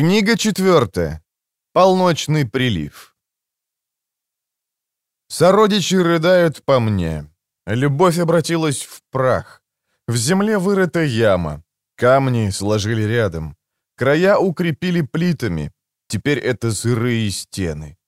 Книга четвертая. Полночный прилив. Сородичи рыдают по мне. Любовь обратилась в прах. В земле вырыта яма. Камни сложили рядом. Края укрепили плитами. Теперь это сырые стены.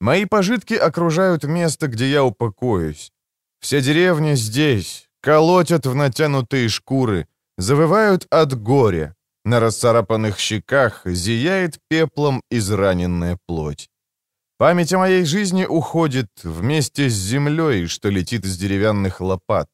Мои пожитки окружают место, где я упокоюсь. Вся деревня здесь. Колотят в натянутые шкуры. Завывают от горя. На расцарапанных щеках зияет пеплом израненная плоть. Память о моей жизни уходит вместе с землей, что летит из деревянных лопат.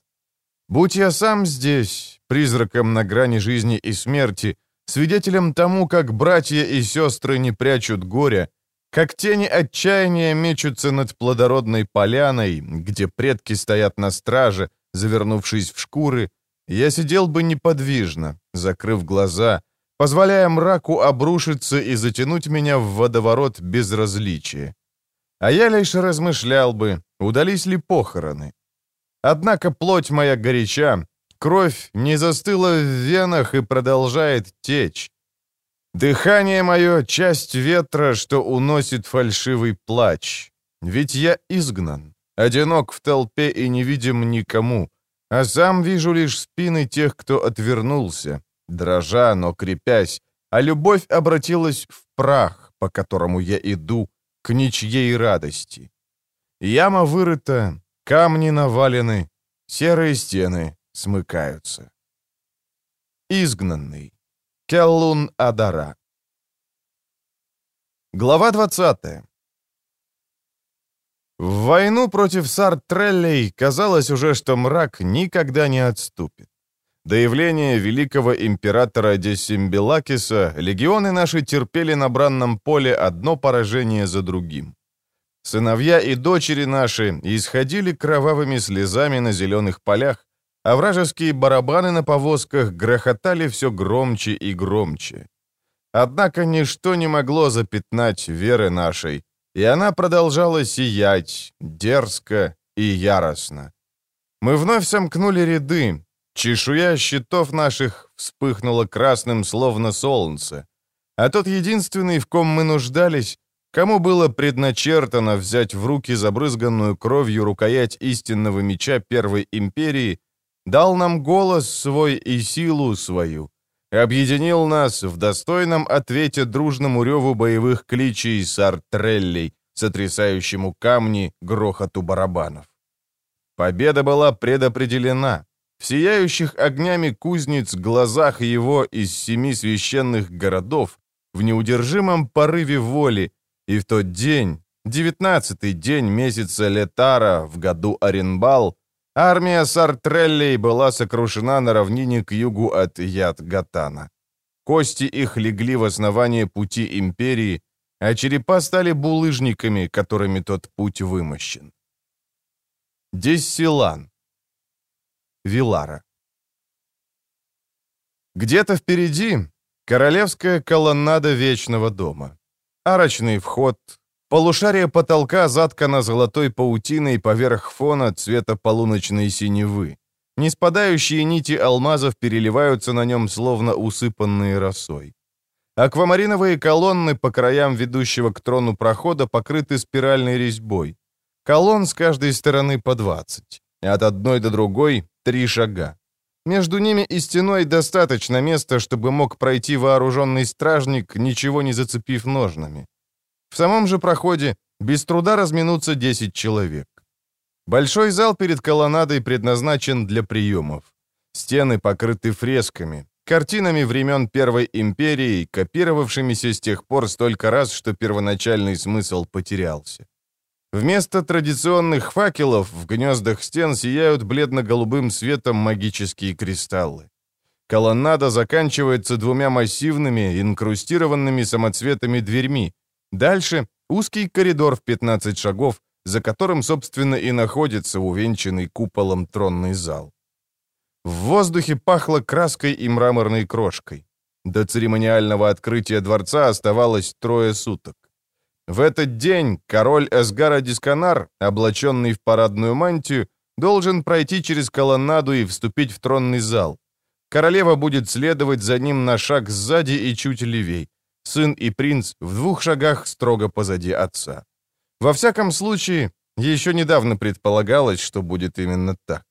Будь я сам здесь, призраком на грани жизни и смерти, свидетелем тому, как братья и сестры не прячут горя, как тени отчаяния мечутся над плодородной поляной, где предки стоят на страже, завернувшись в шкуры, я сидел бы неподвижно, закрыв глаза, позволяя мраку обрушиться и затянуть меня в водоворот безразличия. А я лишь размышлял бы, удались ли похороны. Однако плоть моя горяча, кровь не застыла в венах и продолжает течь. Дыхание мое — часть ветра, что уносит фальшивый плач. Ведь я изгнан, одинок в толпе и невидим никому, а сам вижу лишь спины тех, кто отвернулся, дрожа, но крепясь, а любовь обратилась в прах, по которому я иду, к ничьей радости. Яма вырыта, камни навалены, серые стены смыкаются. Изгнанный. Келлун Адара. Глава 20. В войну против Сартреллей казалось уже, что мрак никогда не отступит. До явления великого императора Десимбелакиса легионы наши терпели на бранном поле одно поражение за другим. Сыновья и дочери наши исходили кровавыми слезами на зеленых полях, а вражеские барабаны на повозках грохотали все громче и громче. Однако ничто не могло запятнать веры нашей, и она продолжала сиять, дерзко и яростно. Мы вновь сомкнули ряды, чешуя щитов наших вспыхнула красным, словно солнце, а тот единственный, в ком мы нуждались, кому было предначертано взять в руки забрызганную кровью рукоять истинного меча Первой Империи, дал нам голос свой и силу свою, объединил нас в достойном ответе дружному реву боевых кличей с артреллей, сотрясающему камни грохоту барабанов. Победа была предопределена. В сияющих огнями кузнец глазах его из семи священных городов, в неудержимом порыве воли, и в тот день, девятнадцатый день месяца Летара в году Оренбал, Армия Сартреллей была сокрушена на равнине к югу от Яд-Гатана. Кости их легли в основание пути империи, а черепа стали булыжниками, которыми тот путь вымощен. Дессилан. Вилара. Где-то впереди королевская колоннада Вечного дома. Арочный вход, Полушарие потолка заткано золотой паутиной поверх фона цвета полуночной синевы. Неспадающие нити алмазов переливаются на нем, словно усыпанные росой. Аквамариновые колонны по краям ведущего к трону прохода покрыты спиральной резьбой. Колонн с каждой стороны по 20. От одной до другой — три шага. Между ними и стеной достаточно места, чтобы мог пройти вооруженный стражник, ничего не зацепив ножнами. В самом же проходе без труда разминутся 10 человек. Большой зал перед колоннадой предназначен для приемов. Стены покрыты фресками, картинами времен Первой империи, копировавшимися с тех пор столько раз, что первоначальный смысл потерялся. Вместо традиционных факелов в гнездах стен сияют бледно-голубым светом магические кристаллы. Колоннада заканчивается двумя массивными, инкрустированными самоцветами дверьми, Дальше узкий коридор в 15 шагов, за которым, собственно, и находится увенчанный куполом тронный зал. В воздухе пахло краской и мраморной крошкой. До церемониального открытия дворца оставалось трое суток. В этот день король Эсгара Дисканар, облаченный в парадную мантию, должен пройти через колоннаду и вступить в тронный зал. Королева будет следовать за ним на шаг сзади и чуть левей. сын и принц в двух шагах строго позади отца. Во всяком случае, еще недавно предполагалось, что будет именно так.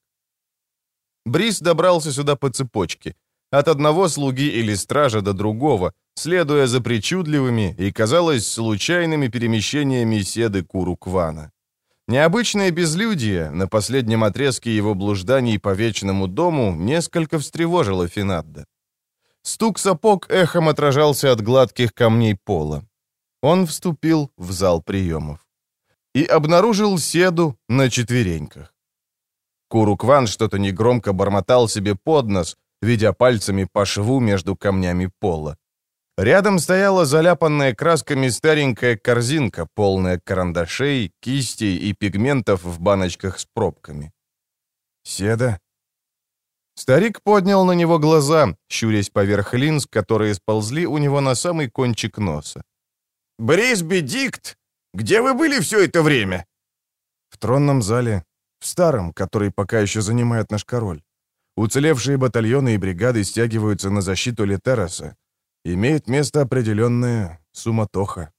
Брис добрался сюда по цепочке, от одного слуги или стража до другого, следуя за причудливыми и, казалось, случайными перемещениями седы Куруквана. Необычное безлюдие на последнем отрезке его блужданий по вечному дому несколько встревожило Финадда. Стук сапог эхом отражался от гладких камней пола. Он вступил в зал приемов и обнаружил седу на четвереньках. Курукван что-то негромко бормотал себе под нос, ведя пальцами по шву между камнями пола. Рядом стояла заляпанная красками старенькая корзинка, полная карандашей, кистей и пигментов в баночках с пробками. «Седа?» Старик поднял на него глаза, щурясь поверх линз, которые сползли у него на самый кончик носа. «Брисби Дикт! Где вы были все это время?» «В тронном зале. В старом, который пока еще занимает наш король. Уцелевшие батальоны и бригады стягиваются на защиту Летероса. Имеет место определенная суматоха.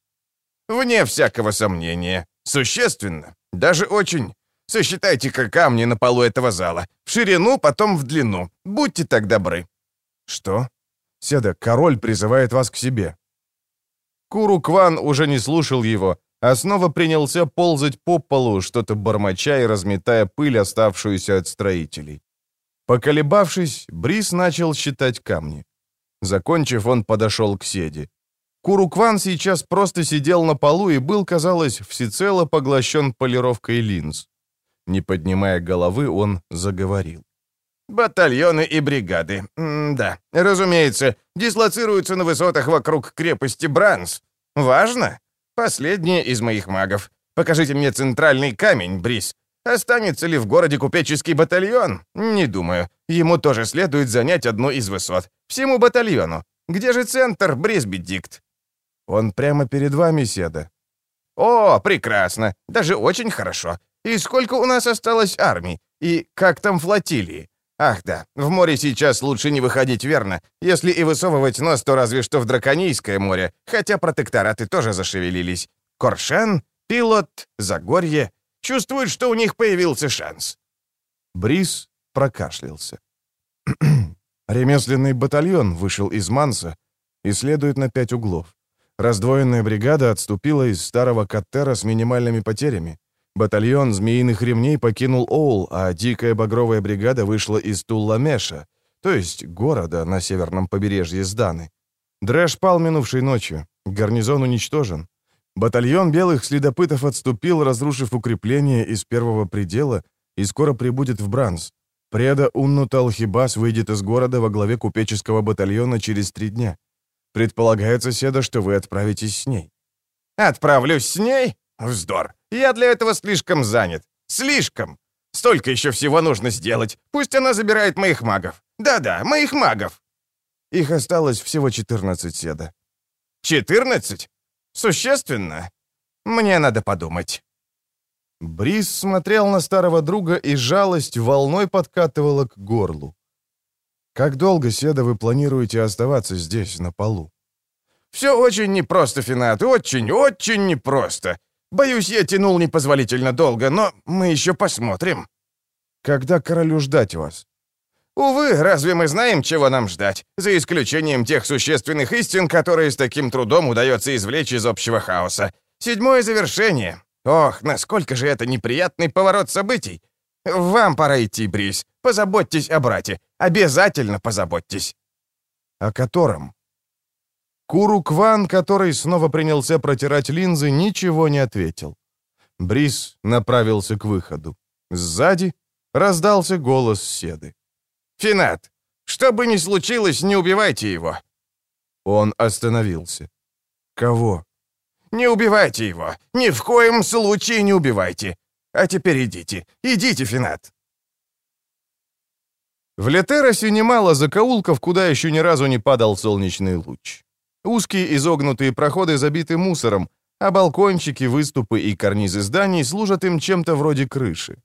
Вне всякого сомнения. Существенно. Даже очень. Сосчитайте-ка камни на полу этого зала. В ширину, потом в длину. Будьте так добры. Что? Седа, король призывает вас к себе. Куру Кван уже не слушал его, а снова принялся ползать по полу, что-то бормоча и разметая пыль, оставшуюся от строителей. Поколебавшись, Брис начал считать камни. Закончив, он подошел к Седе. Курукван сейчас просто сидел на полу и был, казалось, всецело поглощен полировкой линз. Не поднимая головы, он заговорил. «Батальоны и бригады. М да, разумеется, дислоцируются на высотах вокруг крепости Бранс. Важно? Последнее из моих магов. Покажите мне центральный камень, Брис. Останется ли в городе купеческий батальон? Не думаю. Ему тоже следует занять одну из высот. Всему батальону. Где же центр, Брисби-Дикт?» «Он прямо перед вами, Седа». «О, прекрасно. Даже очень хорошо. И сколько у нас осталось армий? И как там флотилии? Ах да, в море сейчас лучше не выходить, верно? Если и высовывать нос, то разве что в Драконийское море, хотя протектораты тоже зашевелились. Коршан, Пилот, Загорье, Чувствуют, что у них появился шанс». Брис прокашлялся. Ремесленный батальон вышел из Манса и следует на пять углов. Раздвоенная бригада отступила из старого Каттера с минимальными потерями. Батальон змеиных ремней покинул Оул, а дикая багровая бригада вышла из Тулламеша, то есть города на северном побережье Сданы. Дрэш пал минувшей ночью. Гарнизон уничтожен. Батальон белых следопытов отступил, разрушив укрепление из первого предела, и скоро прибудет в Бранс. Преда Унну Талхибас выйдет из города во главе купеческого батальона через три дня. Предполагается, Седа, что вы отправитесь с ней. «Отправлюсь с ней? Вздор! Я для этого слишком занят. Слишком! Столько еще всего нужно сделать. Пусть она забирает моих магов. Да-да, моих магов!» Их осталось всего 14, Седа. «14? Существенно? Мне надо подумать». Брис смотрел на старого друга, и жалость волной подкатывала к горлу. «Как долго, Седа, вы планируете оставаться здесь, на полу?» «Все очень непросто, Финат, очень, очень непросто. Боюсь, я тянул непозволительно долго, но мы еще посмотрим». «Когда королю ждать вас?» Увы, разве мы знаем, чего нам ждать, за исключением тех существенных истин, которые с таким трудом удается извлечь из общего хаоса? Седьмое завершение. Ох, насколько же это неприятный поворот событий. Вам пора идти, Брис. Позаботьтесь о брате. Обязательно позаботьтесь. О котором? Куру Кван, который снова принялся протирать линзы, ничего не ответил. Брис направился к выходу. Сзади раздался голос Седы. «Финат, что бы ни случилось, не убивайте его!» Он остановился. «Кого?» «Не убивайте его! Ни в коем случае не убивайте! А теперь идите, идите, Финат!» В Летеросе немало закоулков, куда еще ни разу не падал солнечный луч. Узкие изогнутые проходы забиты мусором, а балкончики, выступы и карнизы зданий служат им чем-то вроде крыши.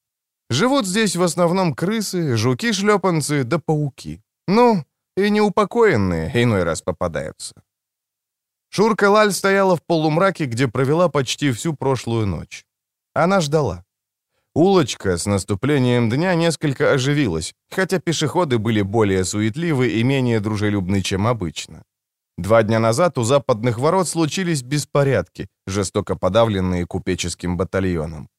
Живут здесь в основном крысы, жуки-шлепанцы да пауки. Ну, и неупокоенные иной раз попадаются. Шурка Лаль стояла в полумраке, где провела почти всю прошлую ночь. Она ждала. Улочка с наступлением дня несколько оживилась, хотя пешеходы были более суетливы и менее дружелюбны, чем обычно. Два дня назад у западных ворот случились беспорядки, жестоко подавленные купеческим батальоном.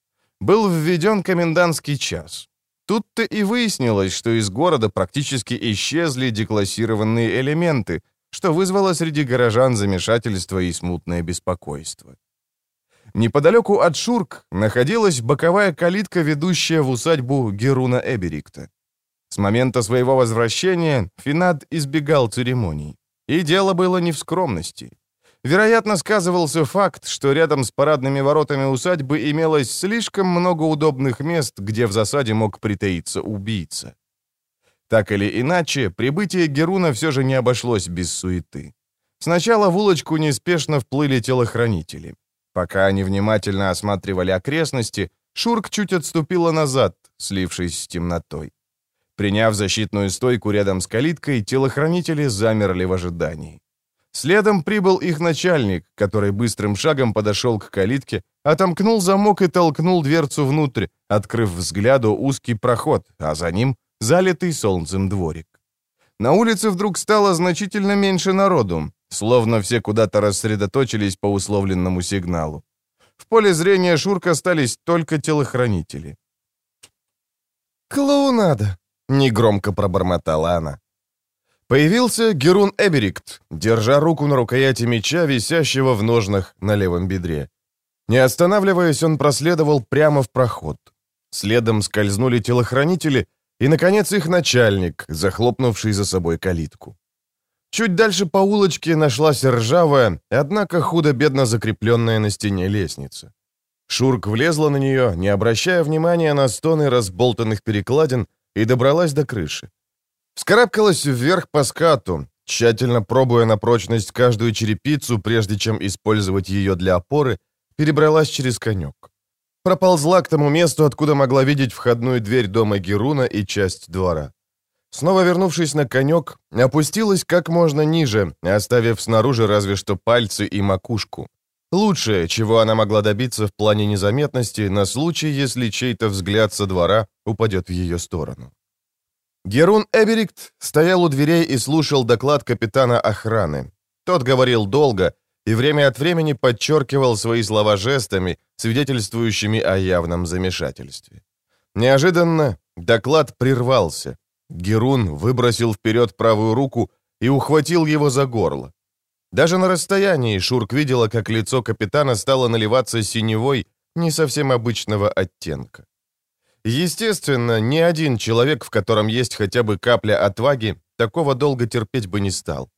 Был введен комендантский час. Тут-то и выяснилось, что из города практически исчезли деклассированные элементы, что вызвало среди горожан замешательство и смутное беспокойство. Неподалеку от Шурк находилась боковая калитка, ведущая в усадьбу Геруна Эберикта. С момента своего возвращения Финад избегал церемоний. И дело было не в скромности. Вероятно, сказывался факт, что рядом с парадными воротами усадьбы имелось слишком много удобных мест, где в засаде мог притаиться убийца. Так или иначе, прибытие Геруна все же не обошлось без суеты. Сначала в улочку неспешно вплыли телохранители. Пока они внимательно осматривали окрестности, Шурк чуть отступила назад, слившись с темнотой. Приняв защитную стойку рядом с калиткой, телохранители замерли в ожидании. Следом прибыл их начальник, который быстрым шагом подошел к калитке, отомкнул замок и толкнул дверцу внутрь, открыв взгляду узкий проход, а за ним залитый солнцем дворик. На улице вдруг стало значительно меньше народу, словно все куда-то рассредоточились по условленному сигналу. В поле зрения Шурка остались только телохранители. «Клоунада!» — негромко пробормотала она. Появился Герун Эберикт, держа руку на рукояти меча, висящего в ножнах на левом бедре. Не останавливаясь, он проследовал прямо в проход. Следом скользнули телохранители и, наконец, их начальник, захлопнувший за собой калитку. Чуть дальше по улочке нашлась ржавая, однако худо-бедно закрепленная на стене лестница. Шурк влезла на нее, не обращая внимания на стоны разболтанных перекладин, и добралась до крыши. Вскарабкалась вверх по скату, тщательно пробуя на прочность каждую черепицу, прежде чем использовать ее для опоры, перебралась через конек. Проползла к тому месту, откуда могла видеть входную дверь дома Геруна и часть двора. Снова вернувшись на конек, опустилась как можно ниже, оставив снаружи разве что пальцы и макушку. Лучшее, чего она могла добиться в плане незаметности, на случай, если чей-то взгляд со двора упадет в ее сторону. Герун Эберикт стоял у дверей и слушал доклад капитана охраны. Тот говорил долго и время от времени подчеркивал свои слова жестами, свидетельствующими о явном замешательстве. Неожиданно доклад прервался. Герун выбросил вперед правую руку и ухватил его за горло. Даже на расстоянии Шурк видела, как лицо капитана стало наливаться синевой, не совсем обычного оттенка. Естественно, ни один человек, в котором есть хотя бы капля отваги, такого долго терпеть бы не стал.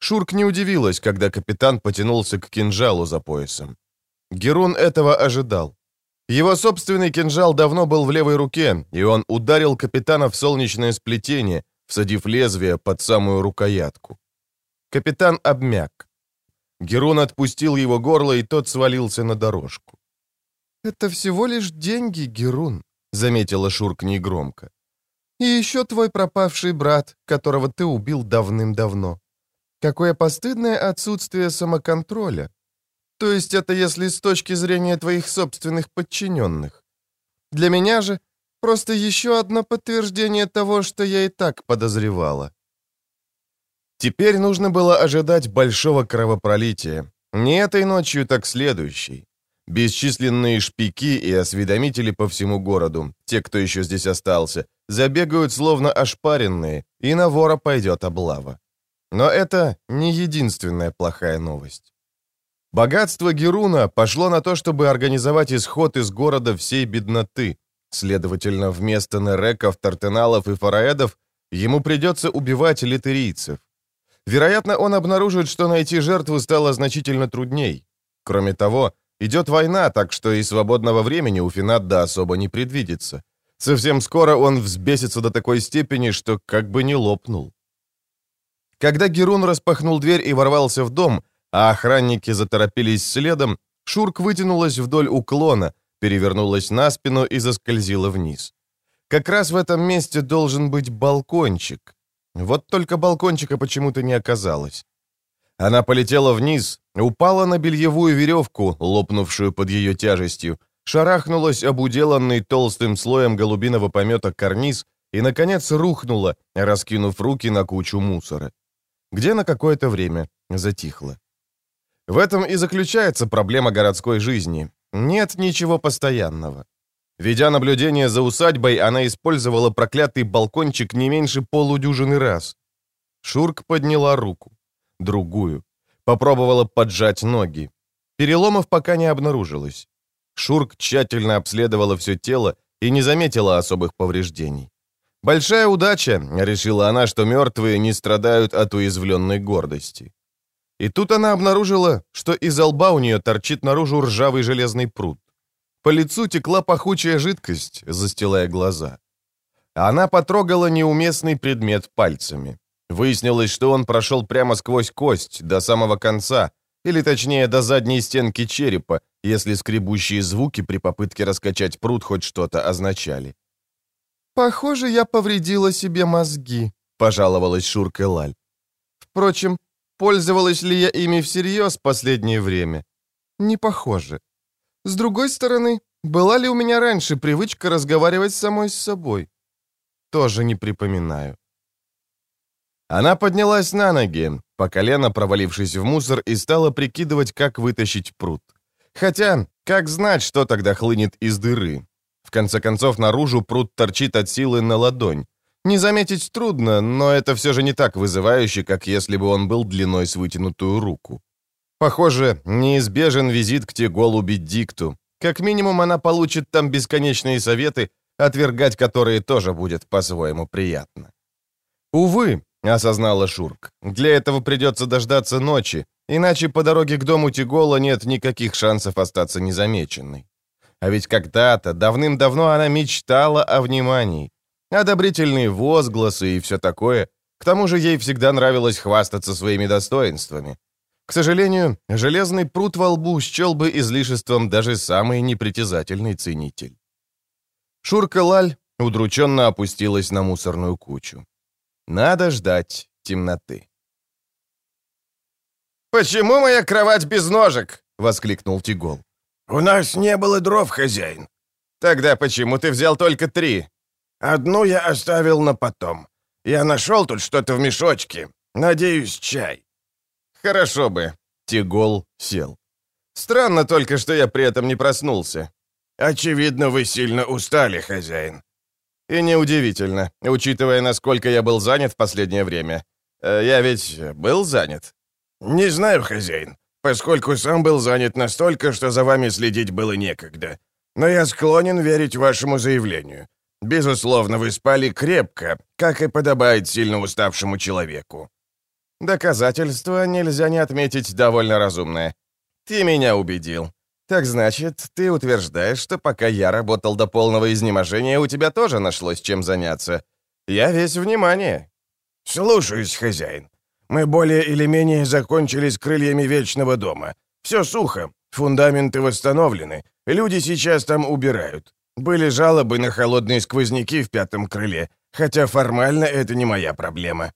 Шурк не удивилась, когда капитан потянулся к кинжалу за поясом. Герун этого ожидал. Его собственный кинжал давно был в левой руке, и он ударил капитана в солнечное сплетение, всадив лезвие под самую рукоятку. Капитан обмяк. Герун отпустил его горло, и тот свалился на дорожку. «Это всего лишь деньги, Герун», — заметила Шурк негромко. «И еще твой пропавший брат, которого ты убил давным-давно. Какое постыдное отсутствие самоконтроля. То есть это если с точки зрения твоих собственных подчиненных. Для меня же просто еще одно подтверждение того, что я и так подозревала». Теперь нужно было ожидать большого кровопролития. Не этой ночью, так следующей. Бесчисленные шпики и осведомители по всему городу, те, кто еще здесь остался, забегают словно ошпаренные, и на вора пойдет облава. Но это не единственная плохая новость. Богатство Геруна пошло на то, чтобы организовать исход из города всей бедноты. Следовательно, вместо нереков, тартеналов и фараэдов ему придется убивать литерийцев. Вероятно, он обнаружит, что найти жертву стало значительно трудней. Кроме того, Идет война, так что и свободного времени у Финадда особо не предвидится. Совсем скоро он взбесится до такой степени, что как бы не лопнул. Когда Герун распахнул дверь и ворвался в дом, а охранники заторопились следом, Шурк вытянулась вдоль уклона, перевернулась на спину и заскользила вниз. Как раз в этом месте должен быть балкончик. Вот только балкончика почему-то не оказалось. Она полетела вниз, упала на бельевую веревку, лопнувшую под ее тяжестью, шарахнулась об уделанный толстым слоем голубиного помета карниз и, наконец, рухнула, раскинув руки на кучу мусора, где на какое-то время затихла. В этом и заключается проблема городской жизни. Нет ничего постоянного. Ведя наблюдение за усадьбой, она использовала проклятый балкончик не меньше полудюжины раз. Шурк подняла руку. Другую. Попробовала поджать ноги. Переломов пока не обнаружилось. Шурк тщательно обследовала все тело и не заметила особых повреждений. «Большая удача», — решила она, что мертвые не страдают от уязвленной гордости. И тут она обнаружила, что из лба у нее торчит наружу ржавый железный пруд. По лицу текла пахучая жидкость, застилая глаза. Она потрогала неуместный предмет пальцами. Выяснилось, что он прошел прямо сквозь кость, до самого конца, или точнее до задней стенки черепа, если скребущие звуки при попытке раскачать пруд хоть что-то означали. «Похоже, я повредила себе мозги», — пожаловалась Шурка Лаль. «Впрочем, пользовалась ли я ими всерьез последнее время? Не похоже. С другой стороны, была ли у меня раньше привычка разговаривать самой с собой? Тоже не припоминаю». Она поднялась на ноги, по колено провалившись в мусор, и стала прикидывать, как вытащить пруд. Хотя, как знать, что тогда хлынет из дыры? В конце концов, наружу пруд торчит от силы на ладонь. Не заметить трудно, но это все же не так вызывающе, как если бы он был длиной с вытянутую руку. Похоже, неизбежен визит к Теголу Дикту. Как минимум, она получит там бесконечные советы, отвергать которые тоже будет по-своему приятно. Увы, — осознала Шурк. «Для этого придется дождаться ночи, иначе по дороге к дому Тигола нет никаких шансов остаться незамеченной. А ведь когда-то, давным-давно она мечтала о внимании. Одобрительные возгласы и все такое. К тому же ей всегда нравилось хвастаться своими достоинствами. К сожалению, железный пруд во лбу счел бы излишеством даже самый непритязательный ценитель. Шурка Лаль удрученно опустилась на мусорную кучу. Надо ждать темноты. «Почему моя кровать без ножек?» — воскликнул Тигол. «У нас не было дров, хозяин». «Тогда почему ты взял только три?» «Одну я оставил на потом. Я нашел тут что-то в мешочке. Надеюсь, чай». «Хорошо бы». Тигол сел. «Странно только, что я при этом не проснулся». «Очевидно, вы сильно устали, хозяин». И неудивительно, учитывая, насколько я был занят в последнее время. Э, я ведь был занят? Не знаю, хозяин, поскольку сам был занят настолько, что за вами следить было некогда. Но я склонен верить вашему заявлению. Безусловно, вы спали крепко, как и подобает сильно уставшему человеку. Доказательство нельзя не отметить довольно разумное. Ты меня убедил. «Так значит, ты утверждаешь, что пока я работал до полного изнеможения, у тебя тоже нашлось чем заняться. Я весь внимание». «Слушаюсь, хозяин. Мы более или менее закончили с крыльями Вечного дома. Все сухо, фундаменты восстановлены, люди сейчас там убирают. Были жалобы на холодные сквозняки в пятом крыле, хотя формально это не моя проблема».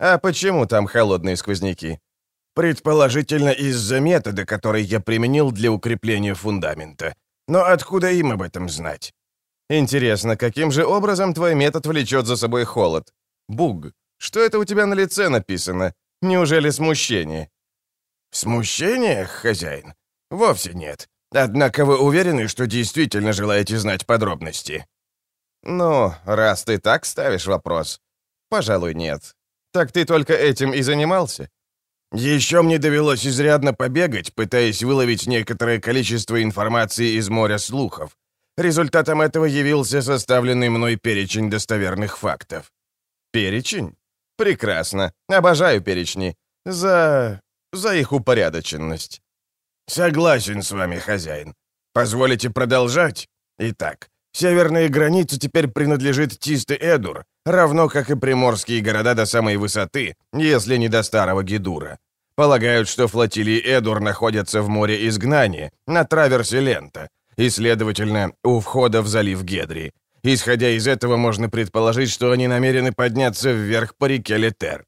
«А почему там холодные сквозняки?» Предположительно, из-за метода, который я применил для укрепления фундамента. Но откуда им об этом знать? Интересно, каким же образом твой метод влечет за собой холод? Буг, что это у тебя на лице написано? Неужели смущение? Смущение, хозяин? Вовсе нет. Однако вы уверены, что действительно желаете знать подробности? Ну, раз ты так ставишь вопрос, пожалуй, нет. Так ты только этим и занимался? Еще мне довелось изрядно побегать, пытаясь выловить некоторое количество информации из моря слухов. Результатом этого явился составленный мной перечень достоверных фактов. Перечень? Прекрасно. Обожаю перечни. За... за их упорядоченность. Согласен с вами, хозяин. Позволите продолжать? Итак, северная граница теперь принадлежит Тисты-Эдур, равно как и приморские города до самой высоты, если не до старого Гидура. Полагают, что флотилии Эдур находятся в море изгнания, на траверсе Лента, и, следовательно, у входа в залив Гедри. Исходя из этого, можно предположить, что они намерены подняться вверх по реке Летер.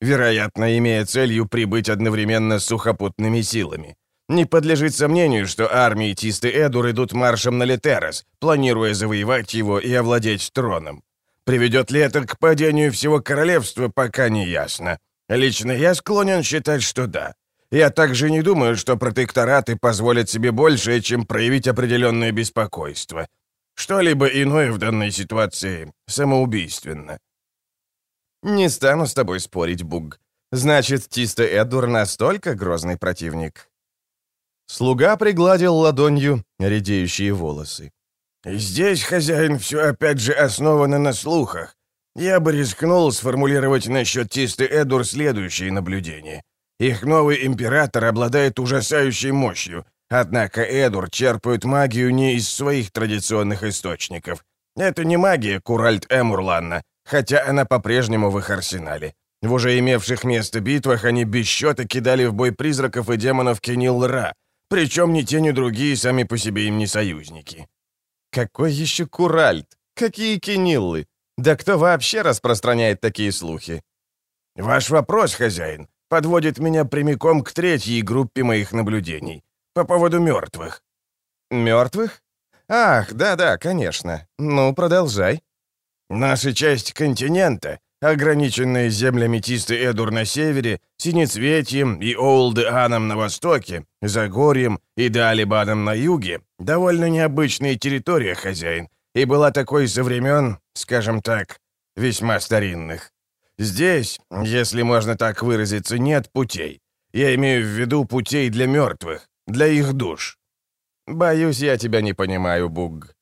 вероятно, имея целью прибыть одновременно с сухопутными силами. Не подлежит сомнению, что армии Тисты Эдур идут маршем на Летерос, планируя завоевать его и овладеть троном. Приведет ли это к падению всего королевства, пока не ясно. Лично я склонен считать, что да. Я также не думаю, что протектораты позволят себе большее, чем проявить определенное беспокойство. Что-либо иное в данной ситуации самоубийственно. Не стану с тобой спорить, Буг. Значит, Тиста Эдур настолько грозный противник. Слуга пригладил ладонью редеющие волосы. «Здесь, хозяин, все опять же основано на слухах. Я бы рискнул сформулировать насчет Тисты Эдур следующие наблюдения. Их новый император обладает ужасающей мощью, однако Эдур черпают магию не из своих традиционных источников. Это не магия Куральт Эмурланна, хотя она по-прежнему в их арсенале. В уже имевших место битвах они без счета кидали в бой призраков и демонов Кенил-Ра, причем ни те, ни другие сами по себе им не союзники. Какой еще Куральт? Какие Кениллы? Да кто вообще распространяет такие слухи? Ваш вопрос, хозяин, подводит меня прямиком к третьей группе моих наблюдений. По поводу мертвых. Мертвых? Ах, да-да, конечно. Ну, продолжай. Наша часть континента, ограниченная землями Тисты Эдур на севере, Синецветием и Олд-Аном на востоке, Загорьем и Далибаном на юге, довольно необычная территория, хозяин, и была такой со времен, скажем так, весьма старинных. Здесь, если можно так выразиться, нет путей. Я имею в виду путей для мертвых, для их душ. Боюсь, я тебя не понимаю, Буг.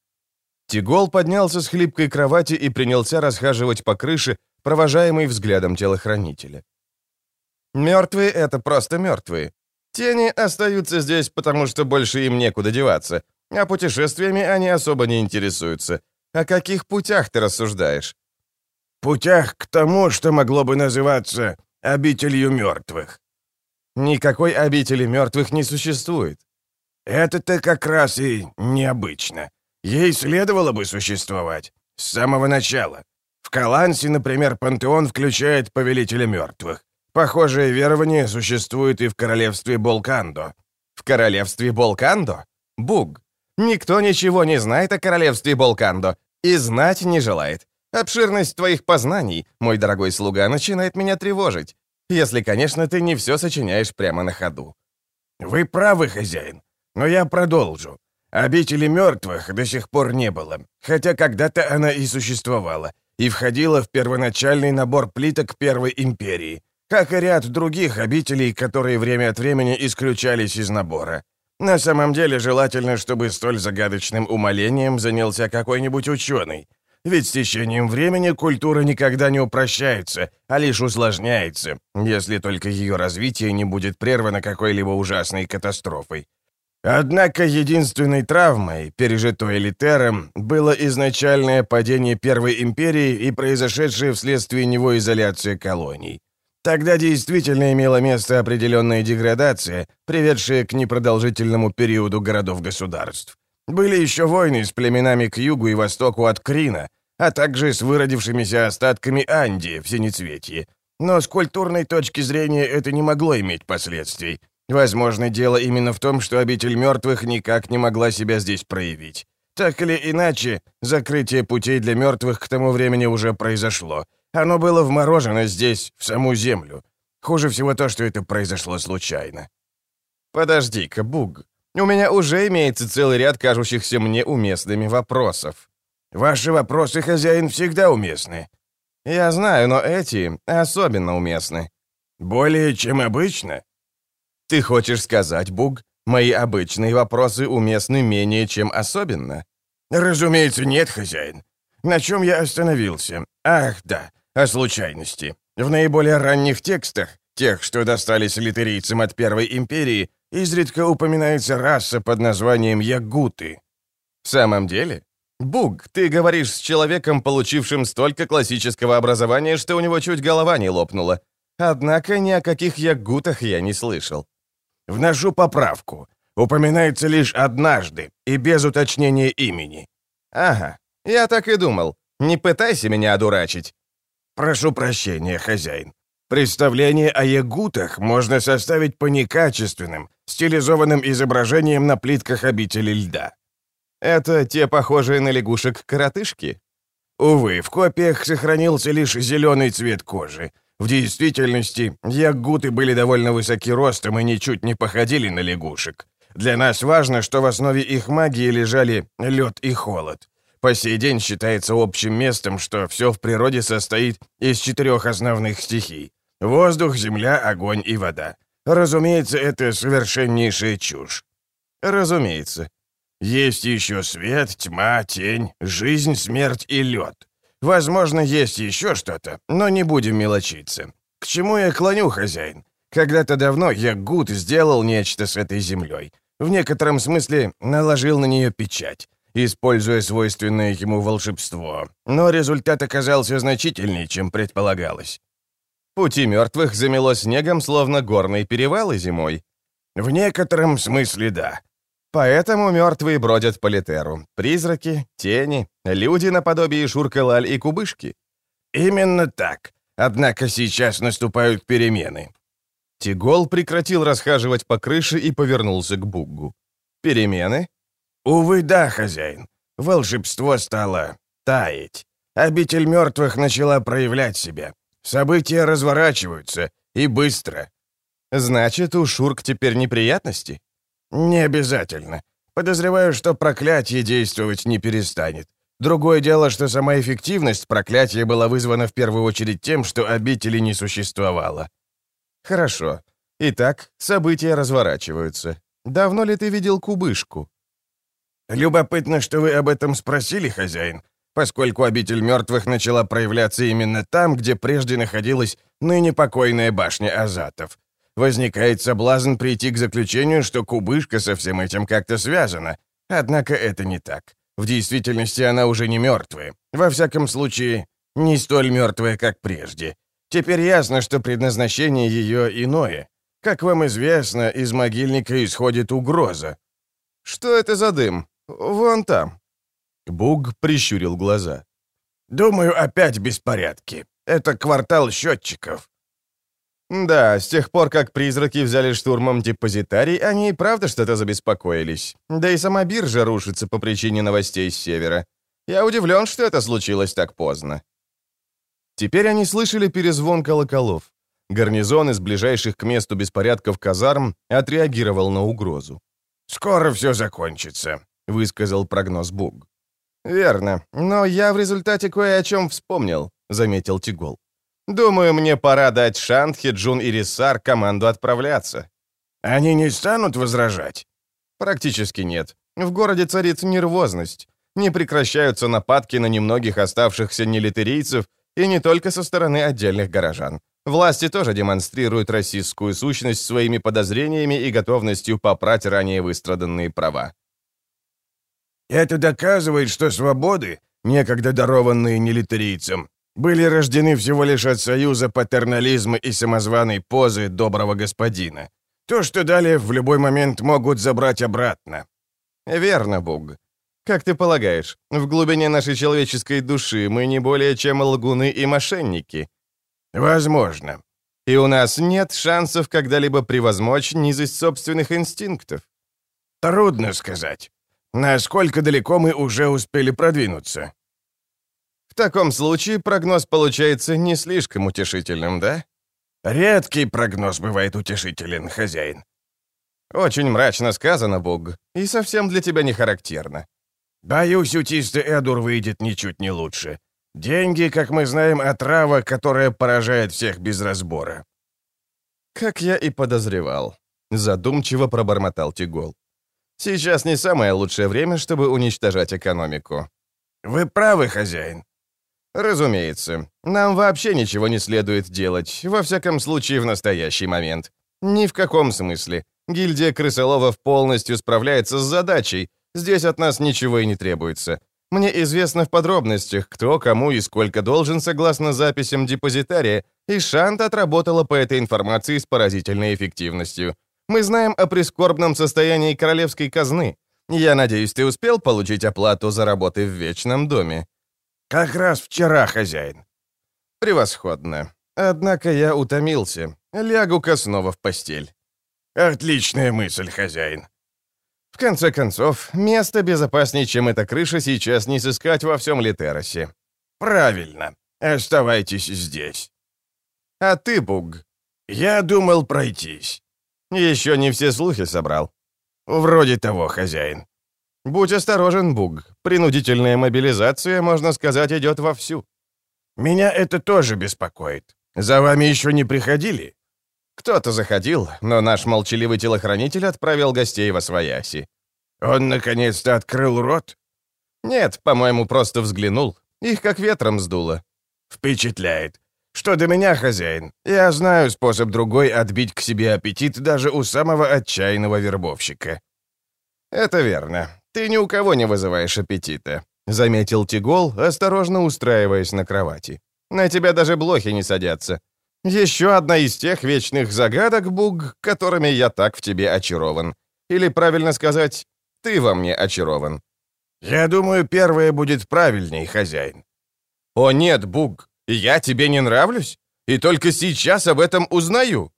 Тигол поднялся с хлипкой кровати и принялся расхаживать по крыше, провожаемый взглядом телохранителя. «Мертвые — это просто мертвые. Тени остаются здесь, потому что больше им некуда деваться, а путешествиями они особо не интересуются. О каких путях ты рассуждаешь?» «Путях к тому, что могло бы называться обителью мертвых». «Никакой обители мертвых не существует». «Это-то как раз и необычно. Ей следовало бы существовать. С самого начала. В Калансе, например, пантеон включает повелителя мертвых. Похожее верование существует и в королевстве Болкандо. В королевстве Болкандо? Буг. Никто ничего не знает о королевстве Болкандо и знать не желает. Обширность твоих познаний, мой дорогой слуга, начинает меня тревожить. Если, конечно, ты не все сочиняешь прямо на ходу. Вы правы, хозяин, но я продолжу. Обители мертвых до сих пор не было, хотя когда-то она и существовала, и входила в первоначальный набор плиток Первой Империи, как и ряд других обителей, которые время от времени исключались из набора. На самом деле желательно, чтобы столь загадочным умолением занялся какой-нибудь ученый, ведь с течением времени культура никогда не упрощается, а лишь усложняется, если только ее развитие не будет прервано какой-либо ужасной катастрофой. Однако единственной травмой, пережитой Литером, было изначальное падение Первой империи и произошедшая вследствие него изоляция колоний. Тогда действительно имела место определенная деградация, приведшая к непродолжительному периоду городов-государств. Были еще войны с племенами к югу и востоку от Крина, а также с выродившимися остатками Анди в Синецветье. Но с культурной точки зрения это не могло иметь последствий. Возможно, дело именно в том, что обитель мертвых никак не могла себя здесь проявить. Так или иначе, закрытие путей для мертвых к тому времени уже произошло. Оно было вморожено здесь, в саму землю. Хуже всего то, что это произошло случайно. Подожди-ка, Буг. У меня уже имеется целый ряд кажущихся мне уместными вопросов. Ваши вопросы, хозяин, всегда уместны. Я знаю, но эти особенно уместны. Более чем обычно? Ты хочешь сказать, Буг, мои обычные вопросы уместны менее, чем особенно? Разумеется, нет, хозяин. На чем я остановился? Ах, да, о случайности. В наиболее ранних текстах, тех, что достались литерийцам от Первой империи, изредка упоминается раса под названием Ягуты. В самом деле? Буг, ты говоришь с человеком, получившим столько классического образования, что у него чуть голова не лопнула. Однако ни о каких ягутах я не слышал. Вношу поправку. Упоминается лишь однажды и без уточнения имени. Ага, я так и думал. Не пытайся меня одурачить. Прошу прощения, хозяин. Представление о ягутах можно составить по некачественным, стилизованным изображениям на плитках обители льда. Это те похожие на лягушек коротышки? Увы, в копиях сохранился лишь зеленый цвет кожи. В действительности, ягуты были довольно высоки ростом и ничуть не походили на лягушек. Для нас важно, что в основе их магии лежали лед и холод. По сей день считается общим местом, что все в природе состоит из четырех основных стихий. Воздух, земля, огонь и вода. Разумеется, это совершеннейшая чушь. Разумеется. Есть еще свет, тьма, тень, жизнь, смерть и лед. Возможно, есть еще что-то, но не будем мелочиться. К чему я клоню, хозяин? Когда-то давно я Гуд сделал нечто с этой землей. В некотором смысле наложил на нее печать, используя свойственное ему волшебство. Но результат оказался значительнее, чем предполагалось. Пути мертвых замело снегом, словно горные перевалы зимой. В некотором смысле да. Поэтому мертвые бродят по Литеру. Призраки, тени, люди наподобие Шуркалаль и Кубышки. Именно так. Однако сейчас наступают перемены. Тигол прекратил расхаживать по крыше и повернулся к Буггу. Перемены? Увы, да, хозяин. Волшебство стало таять. Обитель мертвых начала проявлять себя. События разворачиваются, и быстро. Значит, у Шурк теперь неприятности? Не обязательно. Подозреваю, что проклятие действовать не перестанет. Другое дело, что сама эффективность проклятия была вызвана в первую очередь тем, что обители не существовало. Хорошо. Итак, события разворачиваются. Давно ли ты видел кубышку? Любопытно, что вы об этом спросили, хозяин, поскольку обитель мертвых начала проявляться именно там, где прежде находилась ныне покойная башня Азатов. Возникает соблазн прийти к заключению, что кубышка со всем этим как-то связана. Однако это не так. В действительности она уже не мертвая. Во всяком случае, не столь мертвая, как прежде. Теперь ясно, что предназначение ее иное. Как вам известно, из могильника исходит угроза. Что это за дым? Вон там. Буг прищурил глаза. «Думаю, опять беспорядки. Это квартал счетчиков. Да, с тех пор, как призраки взяли штурмом депозитарий, они и правда что-то забеспокоились. Да и сама биржа рушится по причине новостей с севера. Я удивлен, что это случилось так поздно. Теперь они слышали перезвон колоколов. Гарнизон из ближайших к месту беспорядков казарм отреагировал на угрозу. «Скоро все закончится», — высказал прогноз Буг. «Верно, но я в результате кое о чем вспомнил», — заметил Тигол. Думаю, мне пора дать Шантхе, Джун и Рисар команду отправляться. Они не станут возражать? Практически нет. В городе царит нервозность. Не прекращаются нападки на немногих оставшихся нелитерийцев, и не только со стороны отдельных горожан. Власти тоже демонстрируют российскую сущность своими подозрениями и готовностью попрать ранее выстраданные права. Это доказывает, что свободы, некогда дарованные нелитерийцам, были рождены всего лишь от союза патернализма и самозваной позы доброго господина. То, что далее в любой момент могут забрать обратно. Верно, Буг. Как ты полагаешь, в глубине нашей человеческой души мы не более чем лгуны и мошенники? Возможно. И у нас нет шансов когда-либо превозмочь низость собственных инстинктов. Трудно сказать. Насколько далеко мы уже успели продвинуться? В таком случае прогноз получается не слишком утешительным, да? Редкий прогноз бывает утешителен, хозяин. Очень мрачно сказано, Бог, и совсем для тебя не характерно. Боюсь, у Эдур выйдет ничуть не лучше. Деньги, как мы знаем, отрава, которая поражает всех без разбора. Как я и подозревал. Задумчиво пробормотал Тигол. Сейчас не самое лучшее время, чтобы уничтожать экономику. Вы правы, хозяин. Разумеется. Нам вообще ничего не следует делать, во всяком случае в настоящий момент. Ни в каком смысле. Гильдия крысоловов полностью справляется с задачей. Здесь от нас ничего и не требуется. Мне известно в подробностях, кто, кому и сколько должен согласно записям депозитария, и Шант отработала по этой информации с поразительной эффективностью. Мы знаем о прискорбном состоянии королевской казны. Я надеюсь, ты успел получить оплату за работы в Вечном доме. «Как раз вчера, хозяин». «Превосходно. Однако я утомился. Лягу-ка снова в постель». «Отличная мысль, хозяин». В конце концов, место безопаснее, чем эта крыша, сейчас не сыскать во всем Литеросе. «Правильно. Оставайтесь здесь». «А ты, Буг?» «Я думал пройтись». «Еще не все слухи собрал». «Вроде того, хозяин». «Будь осторожен, Буг. Принудительная мобилизация, можно сказать, идет вовсю». «Меня это тоже беспокоит. За вами еще не приходили?» «Кто-то заходил, но наш молчаливый телохранитель отправил гостей во свояси». «Он наконец-то открыл рот?» «Нет, по-моему, просто взглянул. Их как ветром сдуло». «Впечатляет. Что до меня, хозяин, я знаю способ другой отбить к себе аппетит даже у самого отчаянного вербовщика». «Это верно. Ты ни у кого не вызываешь аппетита», — заметил Тигол, осторожно устраиваясь на кровати. «На тебя даже блохи не садятся. Еще одна из тех вечных загадок, Буг, которыми я так в тебе очарован. Или, правильно сказать, ты во мне очарован». «Я думаю, первое будет правильней, хозяин». «О нет, Буг, я тебе не нравлюсь? И только сейчас об этом узнаю».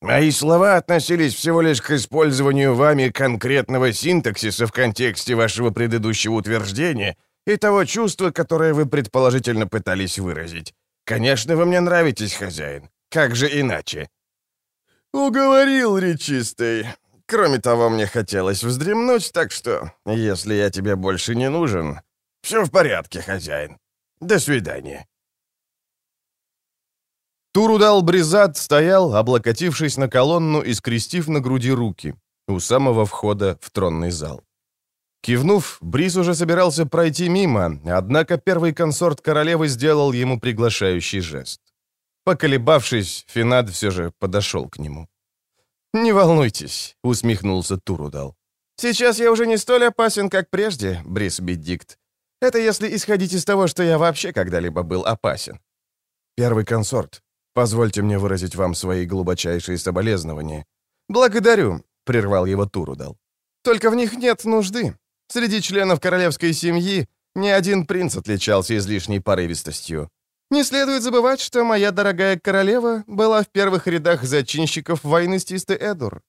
Мои слова относились всего лишь к использованию вами конкретного синтаксиса в контексте вашего предыдущего утверждения и того чувства, которое вы предположительно пытались выразить. Конечно, вы мне нравитесь, хозяин. Как же иначе? Уговорил, речистый. Кроме того, мне хотелось вздремнуть, так что, если я тебе больше не нужен... Все в порядке, хозяин. До свидания. Турудал Бризат стоял, облокотившись на колонну и скрестив на груди руки, у самого входа в тронный зал. Кивнув, Бриз уже собирался пройти мимо, однако первый консорт королевы сделал ему приглашающий жест. Поколебавшись, Финад все же подошел к нему. «Не волнуйтесь», — усмехнулся Турудал. «Сейчас я уже не столь опасен, как прежде, Брис Беддикт. Это если исходить из того, что я вообще когда-либо был опасен». «Первый консорт», Позвольте мне выразить вам свои глубочайшие соболезнования». «Благодарю», — прервал его Турудал. «Только в них нет нужды. Среди членов королевской семьи ни один принц отличался излишней порывистостью. Не следует забывать, что моя дорогая королева была в первых рядах зачинщиков войны с Тисты Эдур.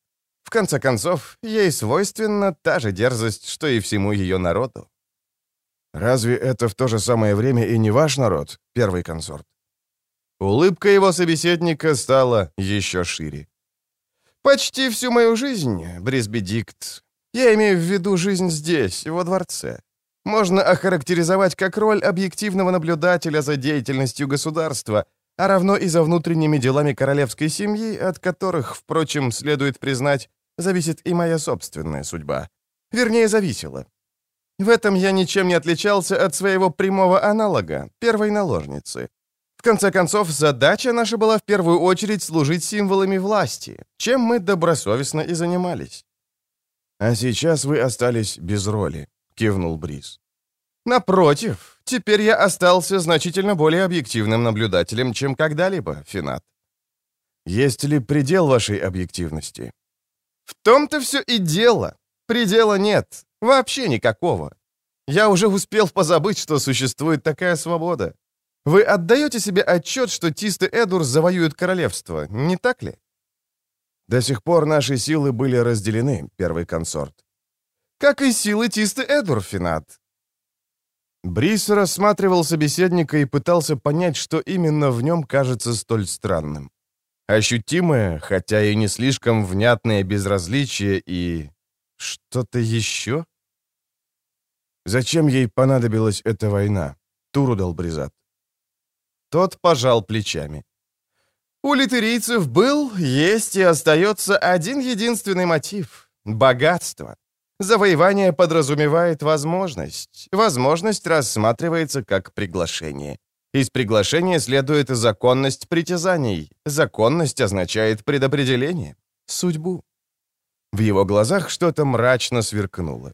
В конце концов, ей свойственна та же дерзость, что и всему ее народу. Разве это в то же самое время и не ваш народ, первый консорт? Улыбка его собеседника стала еще шире. «Почти всю мою жизнь, Брисбедикт, я имею в виду жизнь здесь, во дворце, можно охарактеризовать как роль объективного наблюдателя за деятельностью государства, а равно и за внутренними делами королевской семьи, от которых, впрочем, следует признать, зависит и моя собственная судьба. Вернее, зависела. В этом я ничем не отличался от своего прямого аналога, первой наложницы. В конце концов, задача наша была в первую очередь служить символами власти, чем мы добросовестно и занимались. «А сейчас вы остались без роли», — кивнул Брис. «Напротив, теперь я остался значительно более объективным наблюдателем, чем когда-либо, Финат». «Есть ли предел вашей объективности?» «В том-то все и дело. Предела нет. Вообще никакого. Я уже успел позабыть, что существует такая свобода. Вы отдаете себе отчет, что Тисты Эдур завоюют королевство, не так ли? До сих пор наши силы были разделены, первый консорт. Как и силы Тисты Эдур, Финат. Брис рассматривал собеседника и пытался понять, что именно в нем кажется столь странным. Ощутимое, хотя и не слишком внятное безразличие и... что-то еще? Зачем ей понадобилась эта война? Турудал Бризат. Тот пожал плечами. У литерийцев был, есть и остается один единственный мотив — богатство. Завоевание подразумевает возможность. Возможность рассматривается как приглашение. Из приглашения следует законность притязаний. Законность означает предопределение, судьбу. В его глазах что-то мрачно сверкнуло.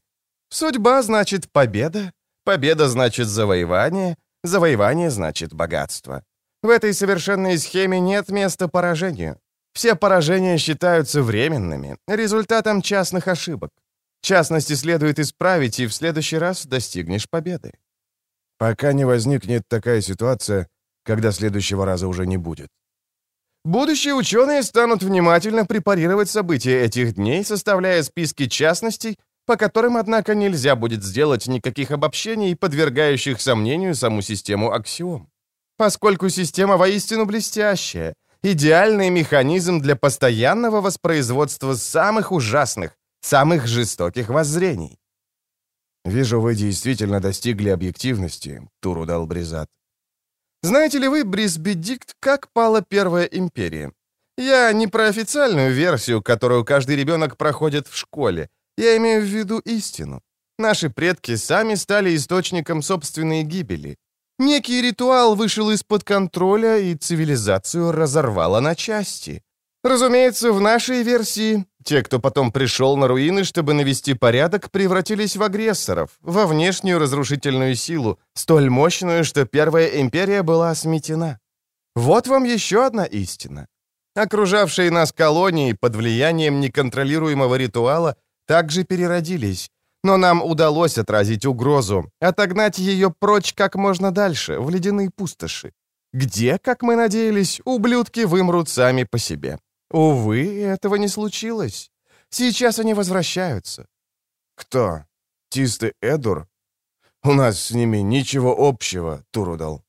Судьба значит победа, победа значит завоевание, Завоевание значит богатство. В этой совершенной схеме нет места поражению. Все поражения считаются временными, результатом частных ошибок. Частности следует исправить, и в следующий раз достигнешь победы. Пока не возникнет такая ситуация, когда следующего раза уже не будет. Будущие ученые станут внимательно препарировать события этих дней, составляя списки частностей, по которым, однако, нельзя будет сделать никаких обобщений, подвергающих сомнению саму систему аксиом. Поскольку система воистину блестящая, идеальный механизм для постоянного воспроизводства самых ужасных, самых жестоких воззрений. «Вижу, вы действительно достигли объективности», — Туру дал Бризат. Знаете ли вы, Брис Бедикт, как пала Первая империя? Я не про официальную версию, которую каждый ребенок проходит в школе. Я имею в виду истину. Наши предки сами стали источником собственной гибели. Некий ритуал вышел из-под контроля, и цивилизацию разорвало на части. Разумеется, в нашей версии те, кто потом пришел на руины, чтобы навести порядок, превратились в агрессоров, во внешнюю разрушительную силу, столь мощную, что Первая империя была сметена. Вот вам еще одна истина. Окружавшие нас колонии под влиянием неконтролируемого ритуала также переродились, но нам удалось отразить угрозу, отогнать ее прочь как можно дальше, в ледяные пустоши, где, как мы надеялись, ублюдки вымрут сами по себе. Увы, этого не случилось. Сейчас они возвращаются. Кто? Тисты Эдур? У нас с ними ничего общего, Турудал.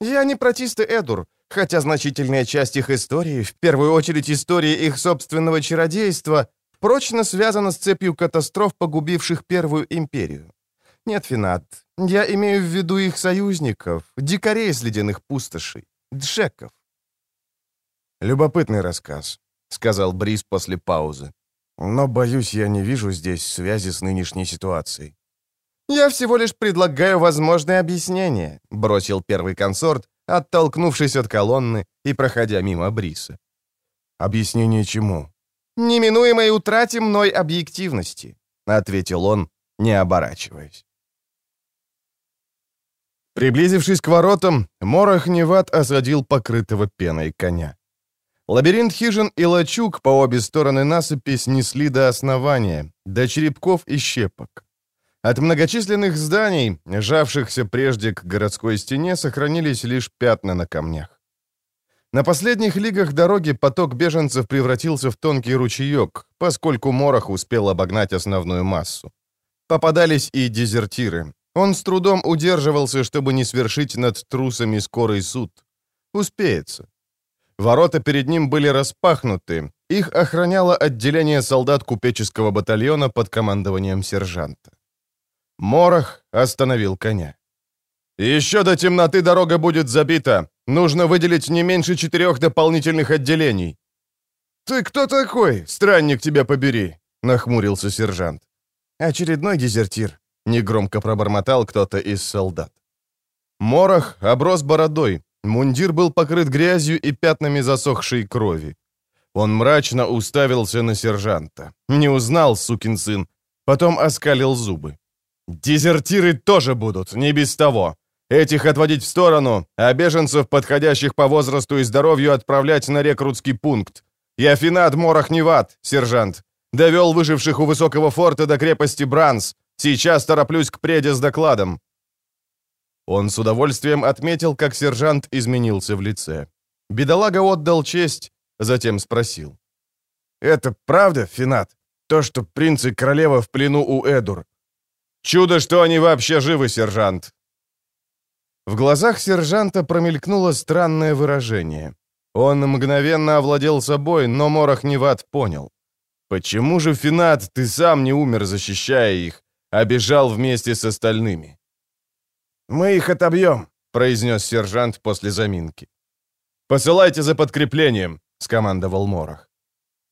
Я не про Тисты Эдур, хотя значительная часть их истории, в первую очередь истории их собственного чародейства, прочно связана с цепью катастроф, погубивших Первую империю. Нет, Финат, я имею в виду их союзников, дикарей с ледяных пустошей, джеков. «Любопытный рассказ», — сказал Брис после паузы. «Но, боюсь, я не вижу здесь связи с нынешней ситуацией». «Я всего лишь предлагаю возможное объяснение», — бросил первый консорт, оттолкнувшись от колонны и проходя мимо Бриса. «Объяснение чему?» «Неминуемой утрате мной объективности», — ответил он, не оборачиваясь. Приблизившись к воротам, Морох Неват осадил покрытого пеной коня. Лабиринт хижин и лачуг по обе стороны насыпи снесли до основания, до черепков и щепок. От многочисленных зданий, жавшихся прежде к городской стене, сохранились лишь пятна на камнях. На последних лигах дороги поток беженцев превратился в тонкий ручеек, поскольку Морох успел обогнать основную массу. Попадались и дезертиры. Он с трудом удерживался, чтобы не свершить над трусами скорый суд. Успеется. Ворота перед ним были распахнуты. Их охраняло отделение солдат купеческого батальона под командованием сержанта. Морох остановил коня. «Еще до темноты дорога будет забита. Нужно выделить не меньше четырех дополнительных отделений». «Ты кто такой, странник тебя побери?» — нахмурился сержант. «Очередной дезертир», — негромко пробормотал кто-то из солдат. Морох оброс бородой, Мундир был покрыт грязью и пятнами засохшей крови. Он мрачно уставился на сержанта. Не узнал, сукин сын. Потом оскалил зубы. «Дезертиры тоже будут, не без того. Этих отводить в сторону, а беженцев, подходящих по возрасту и здоровью, отправлять на рекрутский пункт. Я Финат Морох Неват, сержант. Довел выживших у высокого форта до крепости Бранс. Сейчас тороплюсь к преде с докладом. Он с удовольствием отметил, как сержант изменился в лице. Бедолага отдал честь, затем спросил. «Это правда, Финат? То, что принц и королева в плену у Эдур?» «Чудо, что они вообще живы, сержант!» В глазах сержанта промелькнуло странное выражение. Он мгновенно овладел собой, но Морох Неват понял. «Почему же, Финат, ты сам не умер, защищая их, а бежал вместе с остальными?» «Мы их отобьем», — произнес сержант после заминки. «Посылайте за подкреплением», — скомандовал Морох.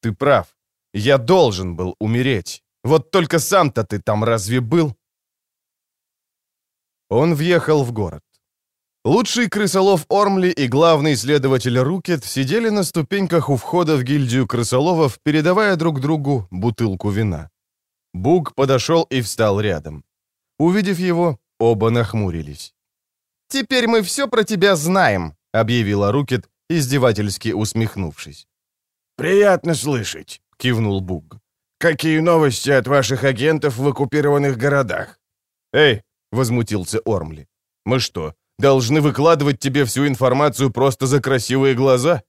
«Ты прав. Я должен был умереть. Вот только сам-то ты там разве был?» Он въехал в город. Лучший крысолов Ормли и главный следователь Рукет сидели на ступеньках у входа в гильдию крысоловов, передавая друг другу бутылку вина. Буг подошел и встал рядом. Увидев его, Оба нахмурились. «Теперь мы все про тебя знаем», — объявила Рукет, издевательски усмехнувшись. «Приятно слышать», — кивнул Буг. «Какие новости от ваших агентов в оккупированных городах?» «Эй!» — возмутился Ормли. «Мы что, должны выкладывать тебе всю информацию просто за красивые глаза?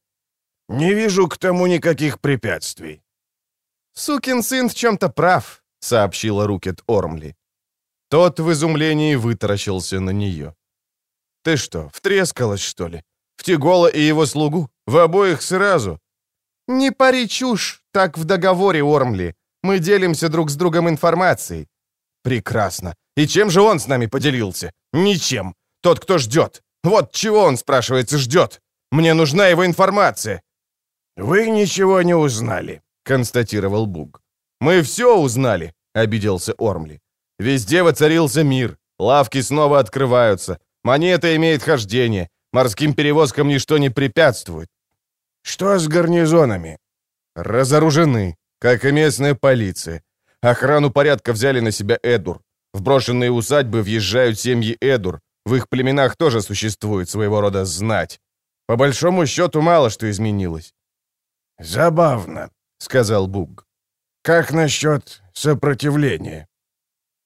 Не вижу к тому никаких препятствий. Сукин сын в чем-то прав, сообщила Рукет Ормли. Тот в изумлении вытаращился на нее. «Ты что, втрескалась, что ли? В Тигола и его слугу? В обоих сразу?» «Не пари чушь, так в договоре, Ормли. Мы делимся друг с другом информацией». «Прекрасно. И чем же он с нами поделился? Ничем. Тот, кто ждет. Вот чего он, спрашивается, ждет. Мне нужна его информация». «Вы ничего не узнали», — констатировал Буг. «Мы все узнали», — обиделся Ормли. «Везде воцарился мир. Лавки снова открываются. Монета имеет хождение. Морским перевозкам ничто не препятствует». «Что с гарнизонами?» «Разоружены, как и местная полиция. Охрану порядка взяли на себя Эдур. В брошенные усадьбы въезжают семьи Эдур. В их племенах тоже существует своего рода знать. По большому счету мало что изменилось. «Забавно», — сказал Буг. «Как насчет сопротивления?»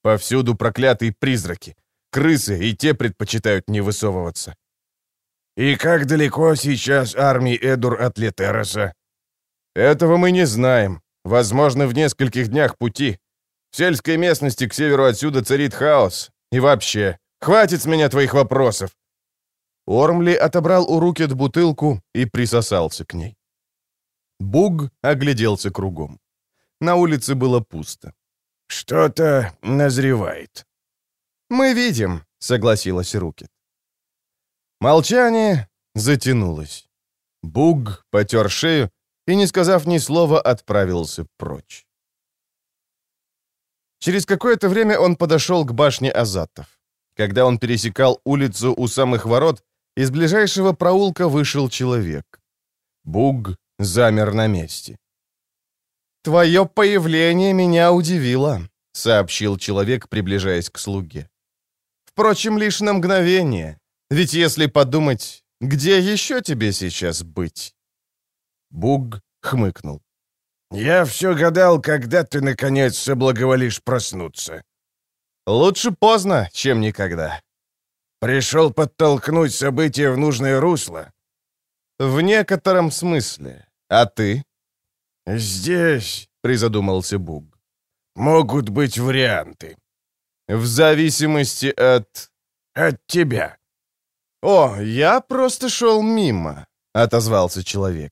«Повсюду проклятые призраки. Крысы и те предпочитают не высовываться». «И как далеко сейчас армии Эдур от Летероса?» «Этого мы не знаем. Возможно, в нескольких днях пути. В сельской местности к северу отсюда царит хаос. И вообще, хватит с меня твоих вопросов!» Ормли отобрал у Рукет бутылку и присосался к ней. Буг огляделся кругом. На улице было пусто. «Что-то назревает». «Мы видим», — согласилась Рукет. Молчание затянулось. Буг потер шею и, не сказав ни слова, отправился прочь. Через какое-то время он подошел к башне Азатов. Когда он пересекал улицу у самых ворот, из ближайшего проулка вышел человек. Буг замер на месте. «Твое появление меня удивило», — сообщил человек, приближаясь к слуге. «Впрочем, лишь на мгновение. Ведь если подумать, где еще тебе сейчас быть?» Буг хмыкнул. «Я все гадал, когда ты, наконец, соблаговолишь проснуться». «Лучше поздно, чем никогда». «Пришел подтолкнуть события в нужное русло?» «В некотором смысле. А ты?» «Здесь», — призадумался Буг, — «могут быть варианты». «В зависимости от...» «От тебя». «О, я просто шел мимо», — отозвался человек.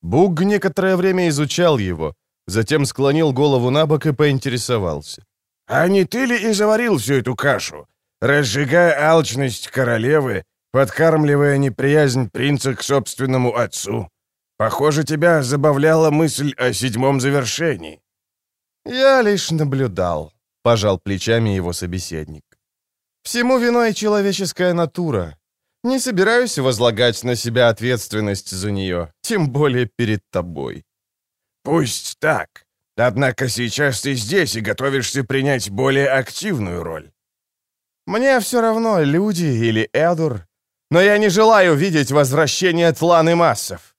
Буг некоторое время изучал его, затем склонил голову на бок и поинтересовался. «А не ты ли и заварил всю эту кашу, разжигая алчность королевы, подкармливая неприязнь принца к собственному отцу? Похоже, тебя забавляла мысль о седьмом завершении». «Я лишь наблюдал», — пожал плечами его собеседник. «Всему виной человеческая натура. Не собираюсь возлагать на себя ответственность за нее, тем более перед тобой». «Пусть так. Однако сейчас ты здесь и готовишься принять более активную роль». «Мне все равно, люди или Эдур, но я не желаю видеть возвращение Тланы Массов».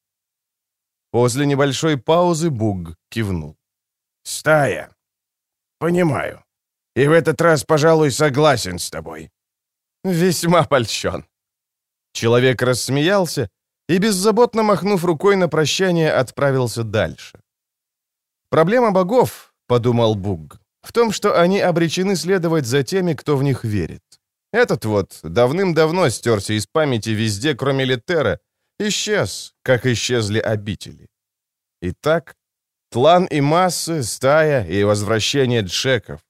После небольшой паузы Буг кивнул. «Стая. Понимаю. И в этот раз, пожалуй, согласен с тобой». «Весьма польщен», Человек рассмеялся и, беззаботно махнув рукой на прощание, отправился дальше. «Проблема богов», — подумал Буг, — «в том, что они обречены следовать за теми, кто в них верит. Этот вот давным-давно стерся из памяти везде, кроме Летера, исчез, как исчезли обители. Итак, Тлан и массы, стая и возвращение джеков.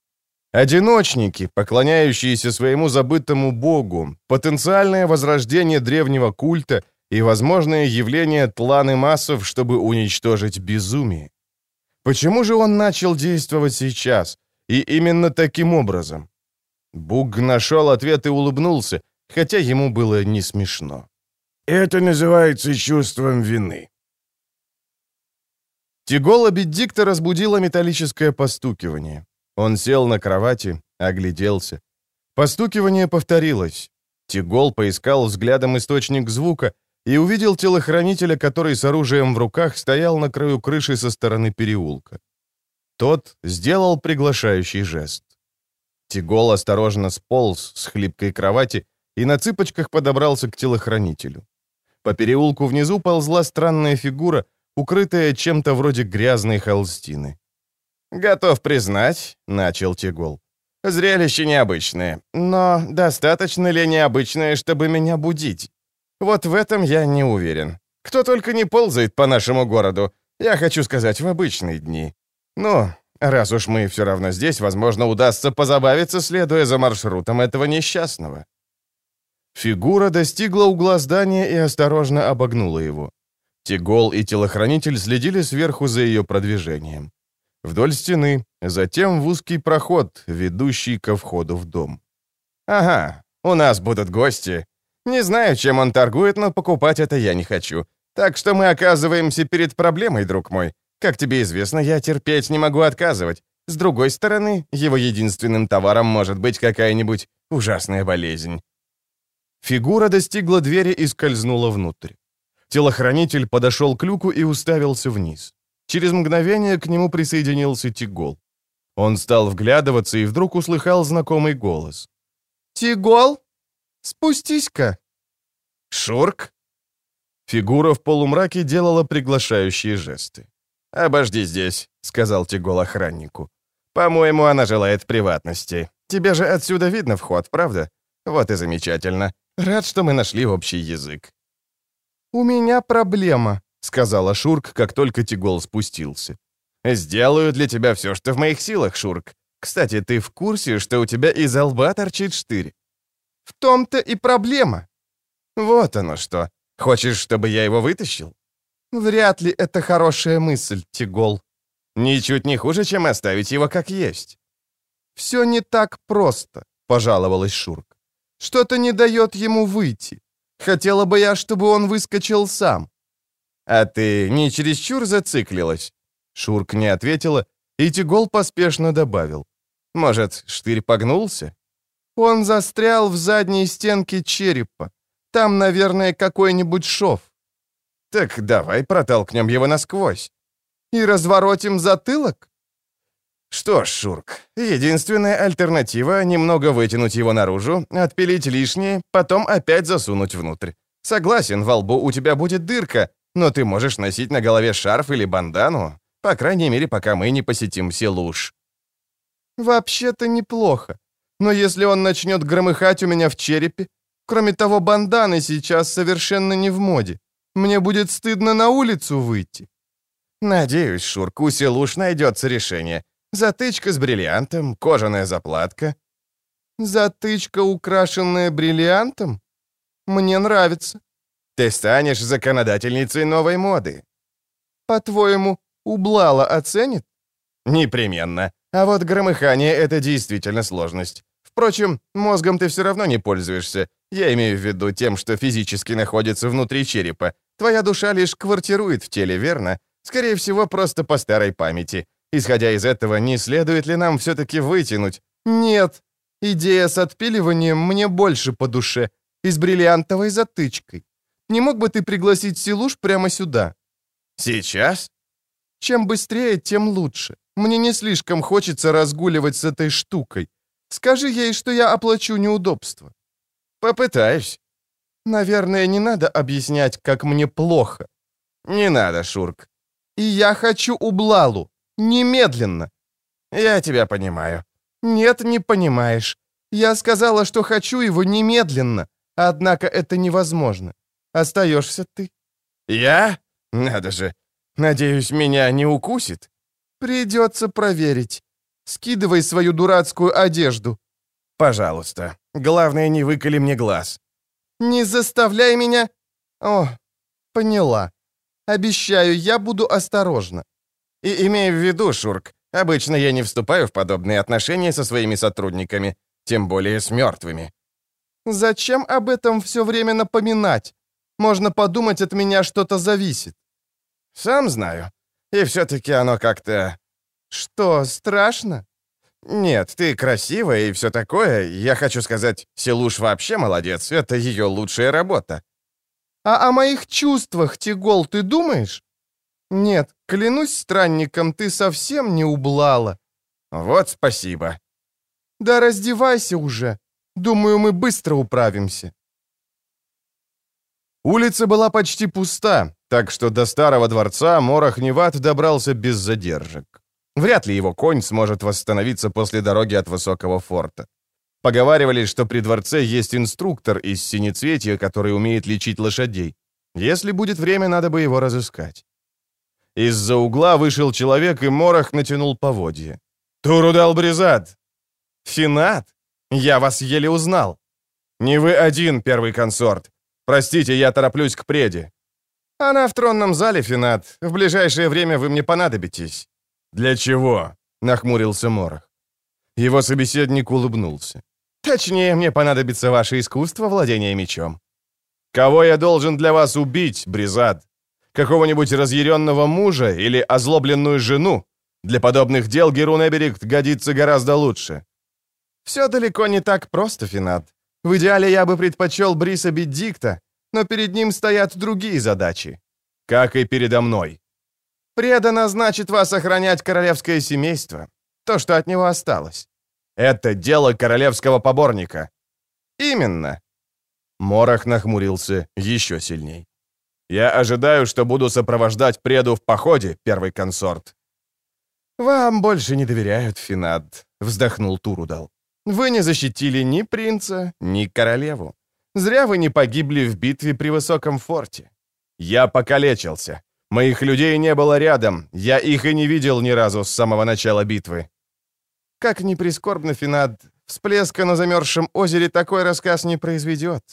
Одиночники, поклоняющиеся своему забытому богу, потенциальное возрождение древнего культа и возможное явление тланы массов, чтобы уничтожить безумие. Почему же он начал действовать сейчас, и именно таким образом? Буг нашел ответ и улыбнулся, хотя ему было не смешно. «Это называется чувством вины». Тигола Беддикта разбудило металлическое постукивание. Он сел на кровати, огляделся. Постукивание повторилось. Тигол поискал взглядом источник звука и увидел телохранителя, который с оружием в руках стоял на краю крыши со стороны переулка. Тот сделал приглашающий жест. Тигол осторожно сполз с хлипкой кровати и на цыпочках подобрался к телохранителю. По переулку внизу ползла странная фигура, укрытая чем-то вроде грязной холстины. «Готов признать», — начал Тигол. «Зрелище необычное, но достаточно ли необычное, чтобы меня будить? Вот в этом я не уверен. Кто только не ползает по нашему городу, я хочу сказать, в обычные дни. Ну, раз уж мы все равно здесь, возможно, удастся позабавиться, следуя за маршрутом этого несчастного». Фигура достигла угла здания и осторожно обогнула его. Тигол и телохранитель следили сверху за ее продвижением. Вдоль стены, затем в узкий проход, ведущий ко входу в дом. «Ага, у нас будут гости. Не знаю, чем он торгует, но покупать это я не хочу. Так что мы оказываемся перед проблемой, друг мой. Как тебе известно, я терпеть не могу отказывать. С другой стороны, его единственным товаром может быть какая-нибудь ужасная болезнь. Фигура достигла двери и скользнула внутрь. Телохранитель подошел к люку и уставился вниз. Через мгновение к нему присоединился Тигол. Он стал вглядываться и вдруг услыхал знакомый голос. «Тигол, спустись-ка!» «Шурк?» Фигура в полумраке делала приглашающие жесты. «Обожди здесь», — сказал Тигол охраннику. «По-моему, она желает приватности. Тебе же отсюда видно вход, правда? Вот и замечательно. Рад, что мы нашли общий язык». «У меня проблема», — сказала Шурк, как только Тигол спустился. «Сделаю для тебя все, что в моих силах, Шурк. Кстати, ты в курсе, что у тебя из лба торчит штырь?» «В том-то и проблема». «Вот оно что. Хочешь, чтобы я его вытащил?» «Вряд ли это хорошая мысль, Тигол». «Ничуть не хуже, чем оставить его как есть». «Все не так просто», — пожаловалась Шурк. «Что-то не дает ему выйти. Хотела бы я, чтобы он выскочил сам». «А ты не чересчур зациклилась?» Шурк не ответила, и Тигол поспешно добавил. «Может, штырь погнулся?» «Он застрял в задней стенке черепа. Там, наверное, какой-нибудь шов». «Так давай протолкнем его насквозь». «И разворотим затылок?» «Что ж, Шурк, единственная альтернатива — немного вытянуть его наружу, отпилить лишнее, потом опять засунуть внутрь. Согласен, во лбу у тебя будет дырка, но ты можешь носить на голове шарф или бандану, по крайней мере, пока мы не посетим Селуш». «Вообще-то неплохо. Но если он начнет громыхать у меня в черепе, кроме того, банданы сейчас совершенно не в моде. Мне будет стыдно на улицу выйти». «Надеюсь, Шурк, у Селуш найдется решение. Затычка с бриллиантом, кожаная заплатка». «Затычка, украшенная бриллиантом? Мне нравится». «Ты станешь законодательницей новой моды». «По-твоему, Ублала оценит?» «Непременно. А вот громыхание — это действительно сложность. Впрочем, мозгом ты все равно не пользуешься. Я имею в виду тем, что физически находится внутри черепа. Твоя душа лишь квартирует в теле, верно? Скорее всего, просто по старой памяти. Исходя из этого, не следует ли нам все-таки вытянуть? Нет. Идея с отпиливанием мне больше по душе. И с бриллиантовой затычкой. Не мог бы ты пригласить Силуш прямо сюда? Сейчас? Чем быстрее, тем лучше. Мне не слишком хочется разгуливать с этой штукой. Скажи ей, что я оплачу неудобства. Попытаюсь. Наверное, не надо объяснять, как мне плохо. Не надо, Шурк. И я хочу Ублалу. Немедленно. Я тебя понимаю. Нет, не понимаешь. Я сказала, что хочу его немедленно. Однако это невозможно. Остаешься ты. Я? Надо же. Надеюсь, меня не укусит? Придется проверить. Скидывай свою дурацкую одежду. Пожалуйста. Главное, не выколи мне глаз. Не заставляй меня... О, поняла. Обещаю, я буду осторожна. И имея в виду, Шурк, обычно я не вступаю в подобные отношения со своими сотрудниками, тем более с мертвыми. Зачем об этом все время напоминать? Можно подумать, от меня что-то зависит. Сам знаю. И все-таки оно как-то... Что, страшно? Нет, ты красивая и все такое. Я хочу сказать, Селуш вообще молодец. Это ее лучшая работа. А о моих чувствах, Тигол, ты думаешь? Нет, клянусь странником, ты совсем не ублала. Вот спасибо. Да раздевайся уже. Думаю, мы быстро управимся». Улица была почти пуста, так что до старого дворца Морох Неват добрался без задержек. Вряд ли его конь сможет восстановиться после дороги от высокого форта. Поговаривали, что при дворце есть инструктор из Синецветья, который умеет лечить лошадей. Если будет время, надо бы его разыскать. Из-за угла вышел человек, и Морох натянул поводья. «Турудал Бризад!» «Финат? Я вас еле узнал!» «Не вы один, первый консорт. Простите, я тороплюсь к преде». «Она в тронном зале, Финат. В ближайшее время вы мне понадобитесь». «Для чего?» — нахмурился Морох. Его собеседник улыбнулся. «Точнее, мне понадобится ваше искусство владения мечом». «Кого я должен для вас убить, Бризад? Какого-нибудь разъяренного мужа или озлобленную жену? Для подобных дел Герун Эберикт годится гораздо лучше». «Все далеко не так просто, Финат. В идеале я бы предпочел Бриса Беддикта, но перед ним стоят другие задачи». «Как и передо мной», Предано значит вас охранять королевское семейство. То, что от него осталось. Это дело королевского поборника. Именно. Морох нахмурился еще сильней. Я ожидаю, что буду сопровождать преду в походе, первый консорт. «Вам больше не доверяют, Финад», — вздохнул Турудал. «Вы не защитили ни принца, ни королеву. Зря вы не погибли в битве при высоком форте». «Я покалечился. Моих людей не было рядом, я их и не видел ни разу с самого начала битвы. Как ни прискорбно, Финад, всплеска на замерзшем озере такой рассказ не произведет.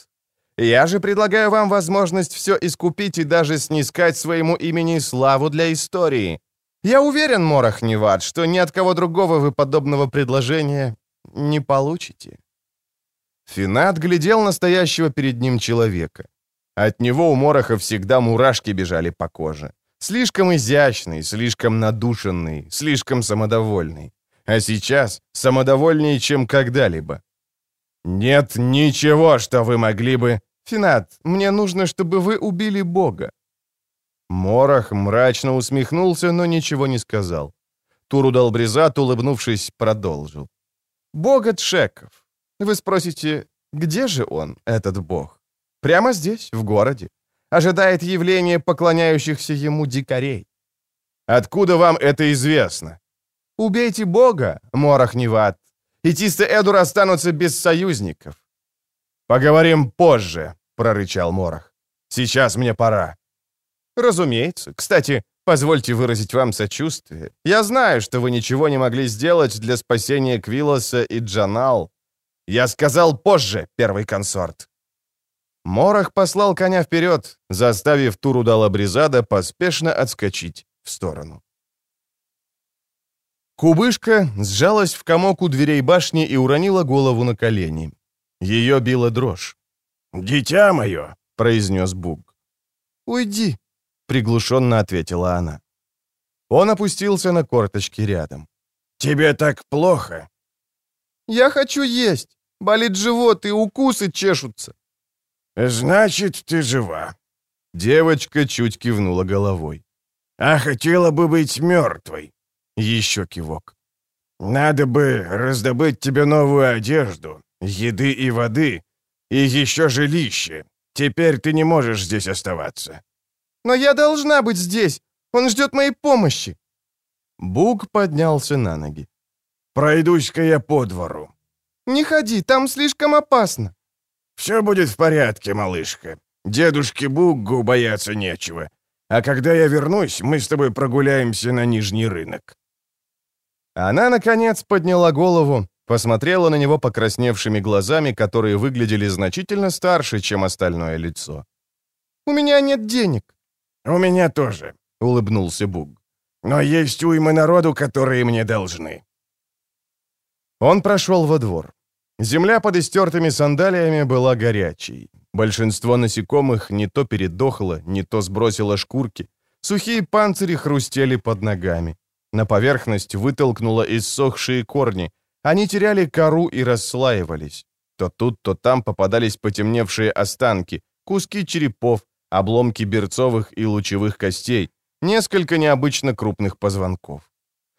Я же предлагаю вам возможность все искупить и даже снискать своему имени славу для истории. Я уверен, Морох Невад, что ни от кого другого вы подобного предложения не получите». Финад глядел настоящего перед ним человека. От него у Мороха всегда мурашки бежали по коже. Слишком изящный, слишком надушенный, слишком самодовольный. А сейчас самодовольнее, чем когда-либо. «Нет ничего, что вы могли бы...» «Финат, мне нужно, чтобы вы убили Бога». Морох мрачно усмехнулся, но ничего не сказал. Турудал Бризат, улыбнувшись, продолжил. «Бога Тшеков. Вы спросите, где же он, этот бог? Прямо здесь, в городе. Ожидает явления поклоняющихся ему дикарей. Откуда вам это известно? Убейте Бога, Морох Неват, и Тисты Эдур останутся без союзников. Поговорим позже, прорычал Морох. Сейчас мне пора. Разумеется. Кстати, позвольте выразить вам сочувствие. Я знаю, что вы ничего не могли сделать для спасения Квилоса и Джанал. Я сказал позже, первый консорт. Морох послал коня вперед, заставив Турудала Бризада поспешно отскочить в сторону. Кубышка сжалась в комок у дверей башни и уронила голову на колени. Ее била дрожь. «Дитя мое!» — произнес Буг. «Уйди!» — приглушенно ответила она. Он опустился на корточки рядом. «Тебе так плохо?» «Я хочу есть! Болит живот и укусы чешутся!» «Значит, ты жива». Девочка чуть кивнула головой. «А хотела бы быть мертвой». Еще кивок. «Надо бы раздобыть тебе новую одежду, еды и воды, и еще жилище. Теперь ты не можешь здесь оставаться». «Но я должна быть здесь. Он ждет моей помощи». Бук поднялся на ноги. «Пройдусь-ка я по двору». «Не ходи, там слишком опасно». «Все будет в порядке, малышка. Дедушке Буггу бояться нечего. А когда я вернусь, мы с тобой прогуляемся на Нижний рынок». Она, наконец, подняла голову, посмотрела на него покрасневшими глазами, которые выглядели значительно старше, чем остальное лицо. «У меня нет денег». «У меня тоже», — улыбнулся Буг. «Но есть уйма народу, которые мне должны». Он прошел во двор. Земля под истертыми сандалиями была горячей. Большинство насекомых не то передохло, не то сбросило шкурки. Сухие панцири хрустели под ногами. На поверхность вытолкнуло иссохшие корни. Они теряли кору и расслаивались. То тут, то там попадались потемневшие останки, куски черепов, обломки берцовых и лучевых костей, несколько необычно крупных позвонков.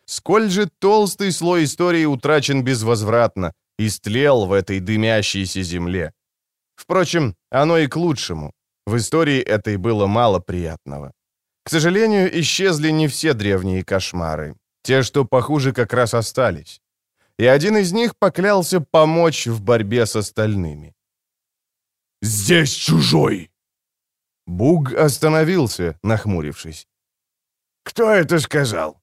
Сколь же толстый слой истории утрачен безвозвратно, истлел в этой дымящейся земле. Впрочем, оно и к лучшему. В истории этой было мало приятного. К сожалению, исчезли не все древние кошмары. Те, что похуже, как раз остались. И один из них поклялся помочь в борьбе с остальными. «Здесь чужой!» Буг остановился, нахмурившись. «Кто это сказал?»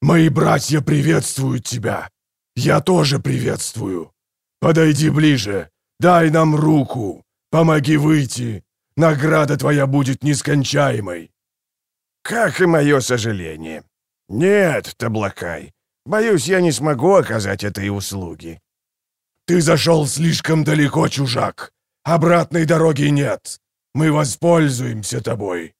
«Мои братья приветствуют тебя. Я тоже приветствую. Подойди ближе, дай нам руку, помоги выйти. Награда твоя будет нескончаемой». «Как и мое сожаление. Нет, Таблакай, боюсь, я не смогу оказать этой услуги». «Ты зашел слишком далеко, чужак. Обратной дороги нет. Мы воспользуемся тобой».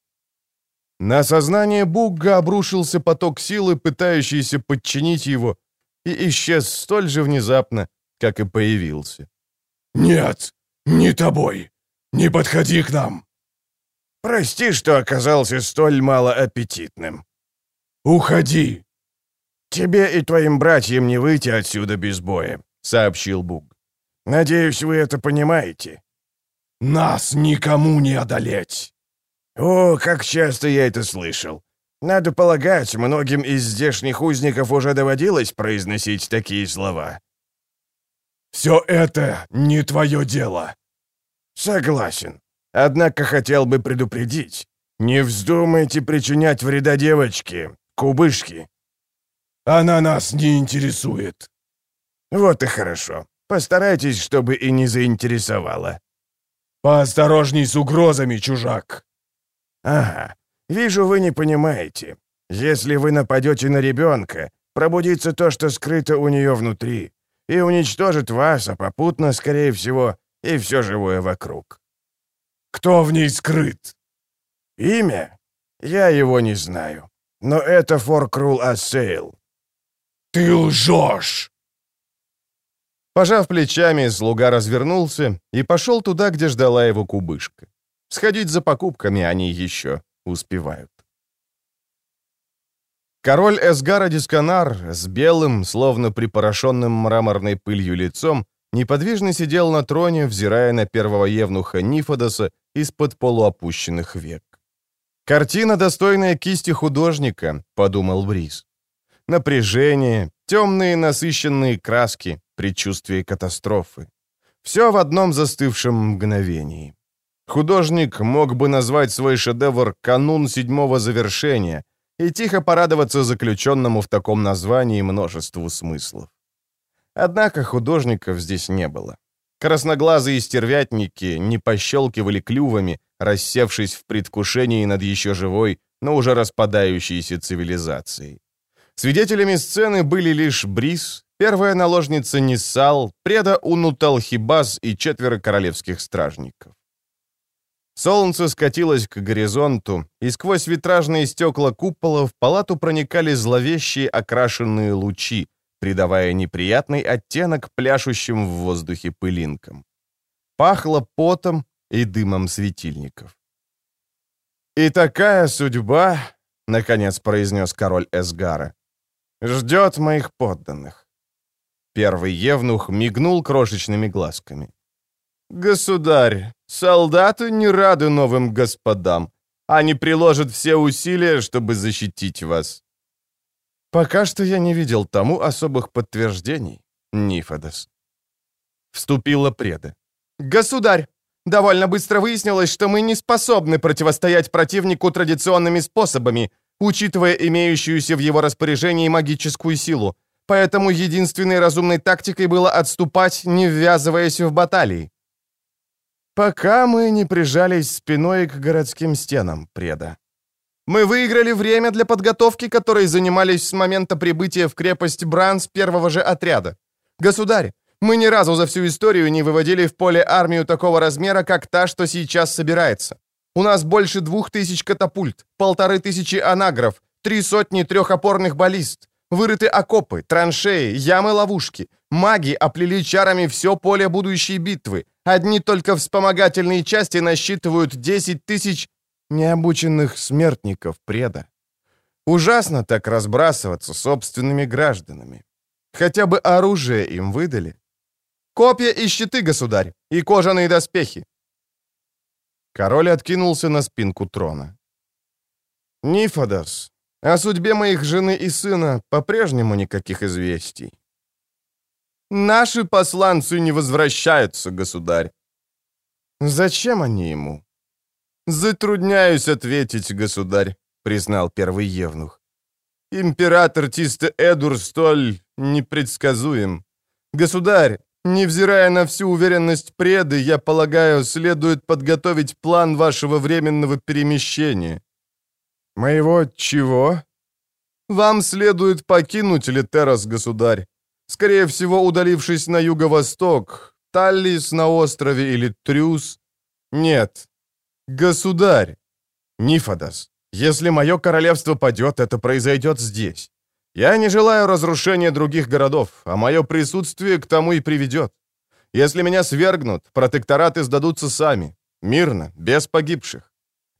На сознание Бугга обрушился поток силы, пытающийся подчинить его, и исчез столь же внезапно, как и появился. «Нет, не тобой. Не подходи к нам». «Прости, что оказался столь малоаппетитным». «Уходи!» «Тебе и твоим братьям не выйти отсюда без боя», — сообщил Буг. «Надеюсь, вы это понимаете». «Нас никому не одолеть!» «О, как часто я это слышал. Надо полагать, многим из здешних узников уже доводилось произносить такие слова». «Все это не твое дело». «Согласен. Однако хотел бы предупредить. Не вздумайте причинять вреда девочке, кубышке». «Она нас не интересует». «Вот и хорошо. Постарайтесь, чтобы и не заинтересовала». «Поосторожней с угрозами, чужак». «Ага. Вижу, вы не понимаете. Если вы нападете на ребенка, пробудится то, что скрыто у нее внутри, и уничтожит вас, а попутно, скорее всего, и все живое вокруг». «Кто в ней скрыт?» «Имя? Я его не знаю. Но это Форкрул Ассейл». «Ты лжешь!» Пожав плечами, слуга развернулся и пошел туда, где ждала его кубышка. Сходить за покупками они еще успевают. Король Эсгара Дисканар с белым, словно припорошенным мраморной пылью лицом, неподвижно сидел на троне, взирая на первого евнуха Нифодоса из-под полуопущенных век. «Картина, достойная кисти художника», — подумал Брис. Напряжение, темные насыщенные краски, предчувствие катастрофы. Все в одном застывшем мгновении. Художник мог бы назвать свой шедевр «Канун седьмого завершения» и тихо порадоваться заключенному в таком названии множеству смыслов. Однако художников здесь не было. Красноглазые стервятники не пощелкивали клювами, рассевшись в предвкушении над еще живой, но уже распадающейся цивилизацией. Свидетелями сцены были лишь Брис, первая наложница Ниссал, преда Унуталхибас и четверо королевских стражников. Солнце скатилось к горизонту, и сквозь витражные стекла купола в палату проникали зловещие окрашенные лучи, придавая неприятный оттенок пляшущим в воздухе пылинкам. Пахло потом и дымом светильников. «И такая судьба», — наконец произнес король Эсгара, — «ждет моих подданных». Первый евнух мигнул крошечными глазками. «Государь, солдаты не рады новым господам. Они приложат все усилия, чтобы защитить вас». «Пока что я не видел тому особых подтверждений, Нифодос». Вступила преда. «Государь, довольно быстро выяснилось, что мы не способны противостоять противнику традиционными способами, учитывая имеющуюся в его распоряжении магическую силу. Поэтому единственной разумной тактикой было отступать, не ввязываясь в баталии. Пока мы не прижались спиной к городским стенам, преда. Мы выиграли время для подготовки, которой занимались с момента прибытия в крепость Бранс первого же отряда. Государь, мы ни разу за всю историю не выводили в поле армию такого размера, как та, что сейчас собирается. У нас больше двух тысяч катапульт, полторы тысячи анагров, три сотни трехопорных баллист, вырыты окопы, траншеи, ямы-ловушки. Маги оплели чарами все поле будущей битвы. Одни только вспомогательные части насчитывают 10 тысяч необученных смертников преда. Ужасно так разбрасываться собственными гражданами. Хотя бы оружие им выдали. Копья и щиты, государь, и кожаные доспехи. Король откинулся на спинку трона. «Нифодос, о судьбе моих жены и сына по-прежнему никаких известий». «Наши посланцы не возвращаются, государь». «Зачем они ему?» «Затрудняюсь ответить, государь», — признал первый евнух. «Император Тисте Эдур столь непредсказуем. Государь, невзирая на всю уверенность преды, я полагаю, следует подготовить план вашего временного перемещения». «Моего чего?» «Вам следует покинуть Литерос, государь. Скорее всего, удалившись на юго-восток, Таллис на острове или Трюс. Нет, «Государь!» «Нифодос, если мое королевство падет, это произойдет здесь. Я не желаю разрушения других городов, а мое присутствие к тому и приведет. Если меня свергнут, протектораты сдадутся сами, мирно, без погибших.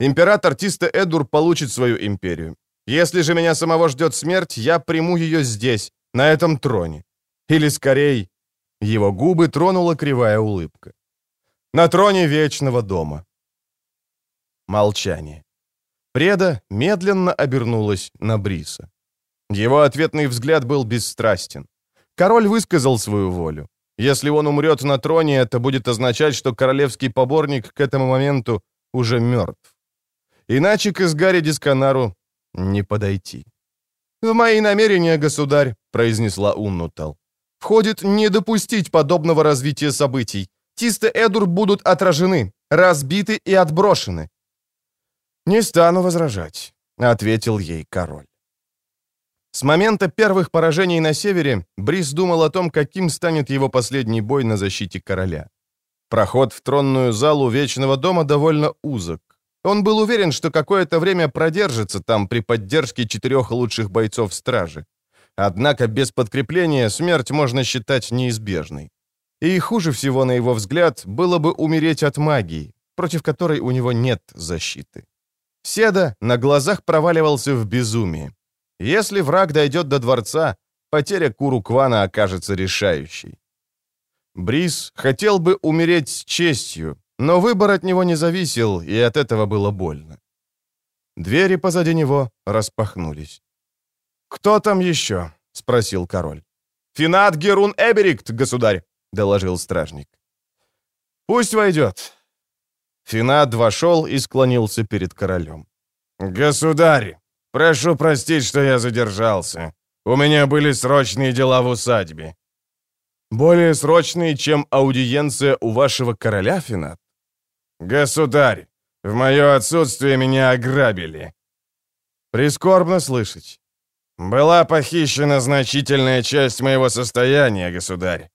Император Тисте Эдур получит свою империю. Если же меня самого ждет смерть, я приму ее здесь, на этом троне. Или скорее, его губы тронула кривая улыбка. На троне вечного дома. Молчание. Преда медленно обернулась на Бриса. Его ответный взгляд был бесстрастен. Король высказал свою волю. Если он умрет на троне, это будет означать, что королевский поборник к этому моменту уже мертв. Иначе к Изгаре Дисканару не подойти. «В мои намерения, государь», — произнесла Уннутал, — «входит не допустить подобного развития событий. Тисты Эдур будут отражены, разбиты и отброшены. «Не стану возражать», — ответил ей король. С момента первых поражений на севере Брис думал о том, каким станет его последний бой на защите короля. Проход в тронную залу Вечного дома довольно узок. Он был уверен, что какое-то время продержится там при поддержке четырех лучших бойцов стражи. Однако без подкрепления смерть можно считать неизбежной. И хуже всего, на его взгляд, было бы умереть от магии, против которой у него нет защиты. Седа на глазах проваливался в безумие. Если враг дойдет до дворца, потеря Куруквана окажется решающей. Брис хотел бы умереть с честью, но выбор от него не зависел, и от этого было больно. Двери позади него распахнулись. «Кто там еще?» — спросил король. «Финат Герун Эберикт, государь!» — доложил стражник. «Пусть войдет. Финад вошел и склонился перед королем. «Государь, прошу простить, что я задержался. У меня были срочные дела в усадьбе». «Более срочные, чем аудиенция у вашего короля, Финад?» «Государь, в мое отсутствие меня ограбили». «Прискорбно слышать». «Была похищена значительная часть моего состояния, государь».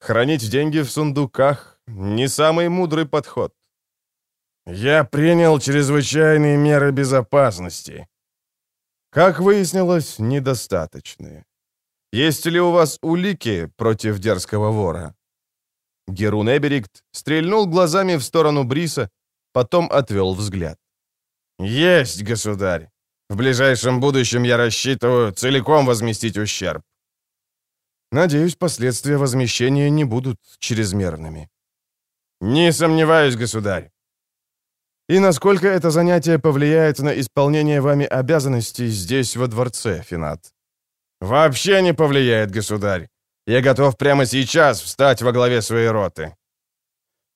«Хранить деньги в сундуках не самый мудрый подход. Я принял чрезвычайные меры безопасности. Как выяснилось, недостаточные. Есть ли у вас улики против дерзкого вора? Герун Эберикт стрельнул глазами в сторону Бриса, потом отвел взгляд. «Есть, государь. В ближайшем будущем я рассчитываю целиком возместить ущерб». «Надеюсь, последствия возмещения не будут чрезмерными». «Не сомневаюсь, государь». «И насколько это занятие повлияет на исполнение вами обязанностей здесь, во дворце, Финат?» «Вообще не повлияет, государь. Я готов прямо сейчас встать во главе своей роты».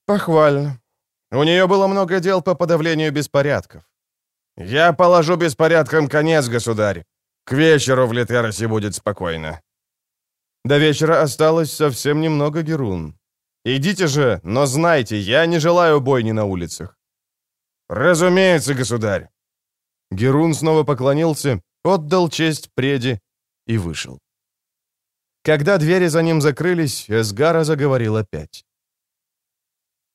«Похвально. У нее было много дел по подавлению беспорядков». «Я положу беспорядкам конец, государь. К вечеру в Литеросе будет спокойно». До вечера осталось совсем немного, Герун. Идите же, но знайте, я не желаю бойни на улицах». «Разумеется, государь». Герун снова поклонился, отдал честь преде и вышел. Когда двери за ним закрылись, Эсгара заговорил опять.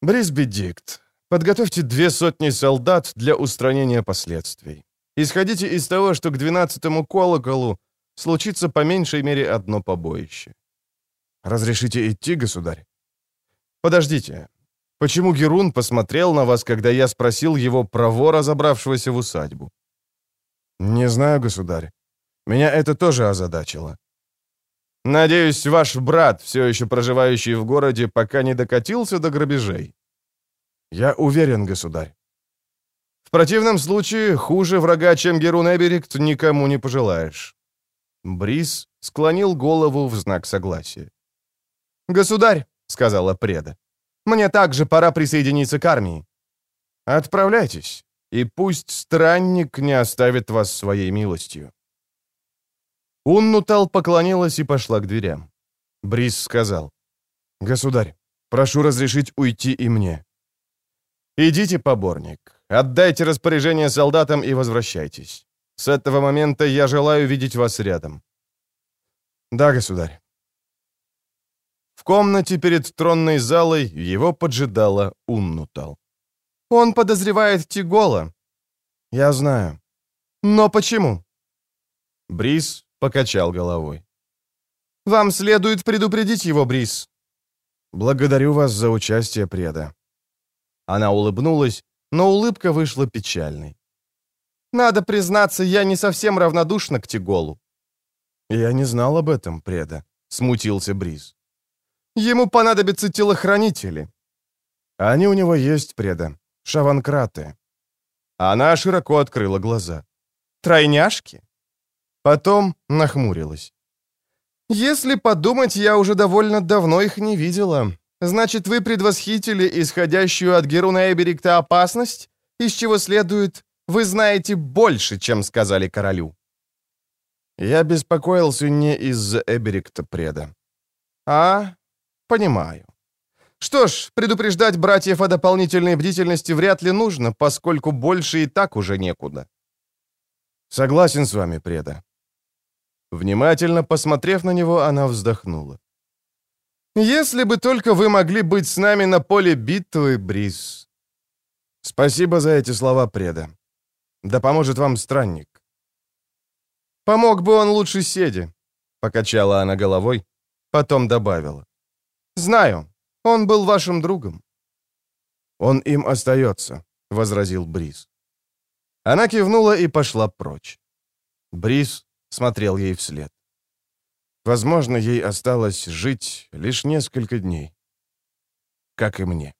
«Брисбедикт, подготовьте две сотни солдат для устранения последствий. Исходите из того, что к двенадцатому колоколу случится по меньшей мере одно побоище. Разрешите идти, государь?» «Подождите. Почему Герун посмотрел на вас, когда я спросил его про вора, забравшегося в усадьбу?» «Не знаю, государь. Меня это тоже озадачило». Надеюсь, ваш брат, все еще проживающий в городе, пока не докатился до грабежей. Я уверен, государь. В противном случае, хуже врага, чем Герун Эберикт, никому не пожелаешь. Брис склонил голову в знак согласия. «Государь», — сказала преда, — «мне также пора присоединиться к армии». «Отправляйтесь, и пусть странник не оставит вас своей милостью». Уннутал поклонилась и пошла к дверям. Брис сказал, «Государь, прошу разрешить уйти и мне». «Идите, поборник, отдайте распоряжение солдатам и возвращайтесь. С этого момента я желаю видеть вас рядом». «Да, государь». В комнате перед тронной залой его поджидала Уннутал. «Он подозревает Тигола». «Я знаю». «Но почему?» Брис покачал головой. «Вам следует предупредить его, Брис». «Благодарю вас за участие, преда». Она улыбнулась, но улыбка вышла печальной. «Надо признаться, я не совсем равнодушна к Тиголу». «Я не знал об этом, преда», — смутился Бриз. «Ему понадобятся телохранители». «Они у него есть, преда. Шаванкраты». Она широко открыла глаза. «Тройняшки?» Потом нахмурилась. «Если подумать, я уже довольно давно их не видела. Значит, вы предвосхитили исходящую от Геруна Эберикта опасность, из чего следует, вы знаете больше, чем сказали королю». Я беспокоился не из-за Эберикта преда. «А, понимаю. Что ж, предупреждать братьев о дополнительной бдительности вряд ли нужно, поскольку больше и так уже некуда». «Согласен с вами, преда. Внимательно посмотрев на него, она вздохнула. «Если бы только вы могли быть с нами на поле битвы, Брис!» «Спасибо за эти слова, преда. Да поможет вам странник». «Помог бы он лучше Седи», — покачала она головой, потом добавила. «Знаю, он был вашим другом». «Он им остается», — возразил Брис. Она кивнула и пошла прочь. Брис смотрел ей вслед. Возможно, ей осталось жить лишь несколько дней. Как и мне.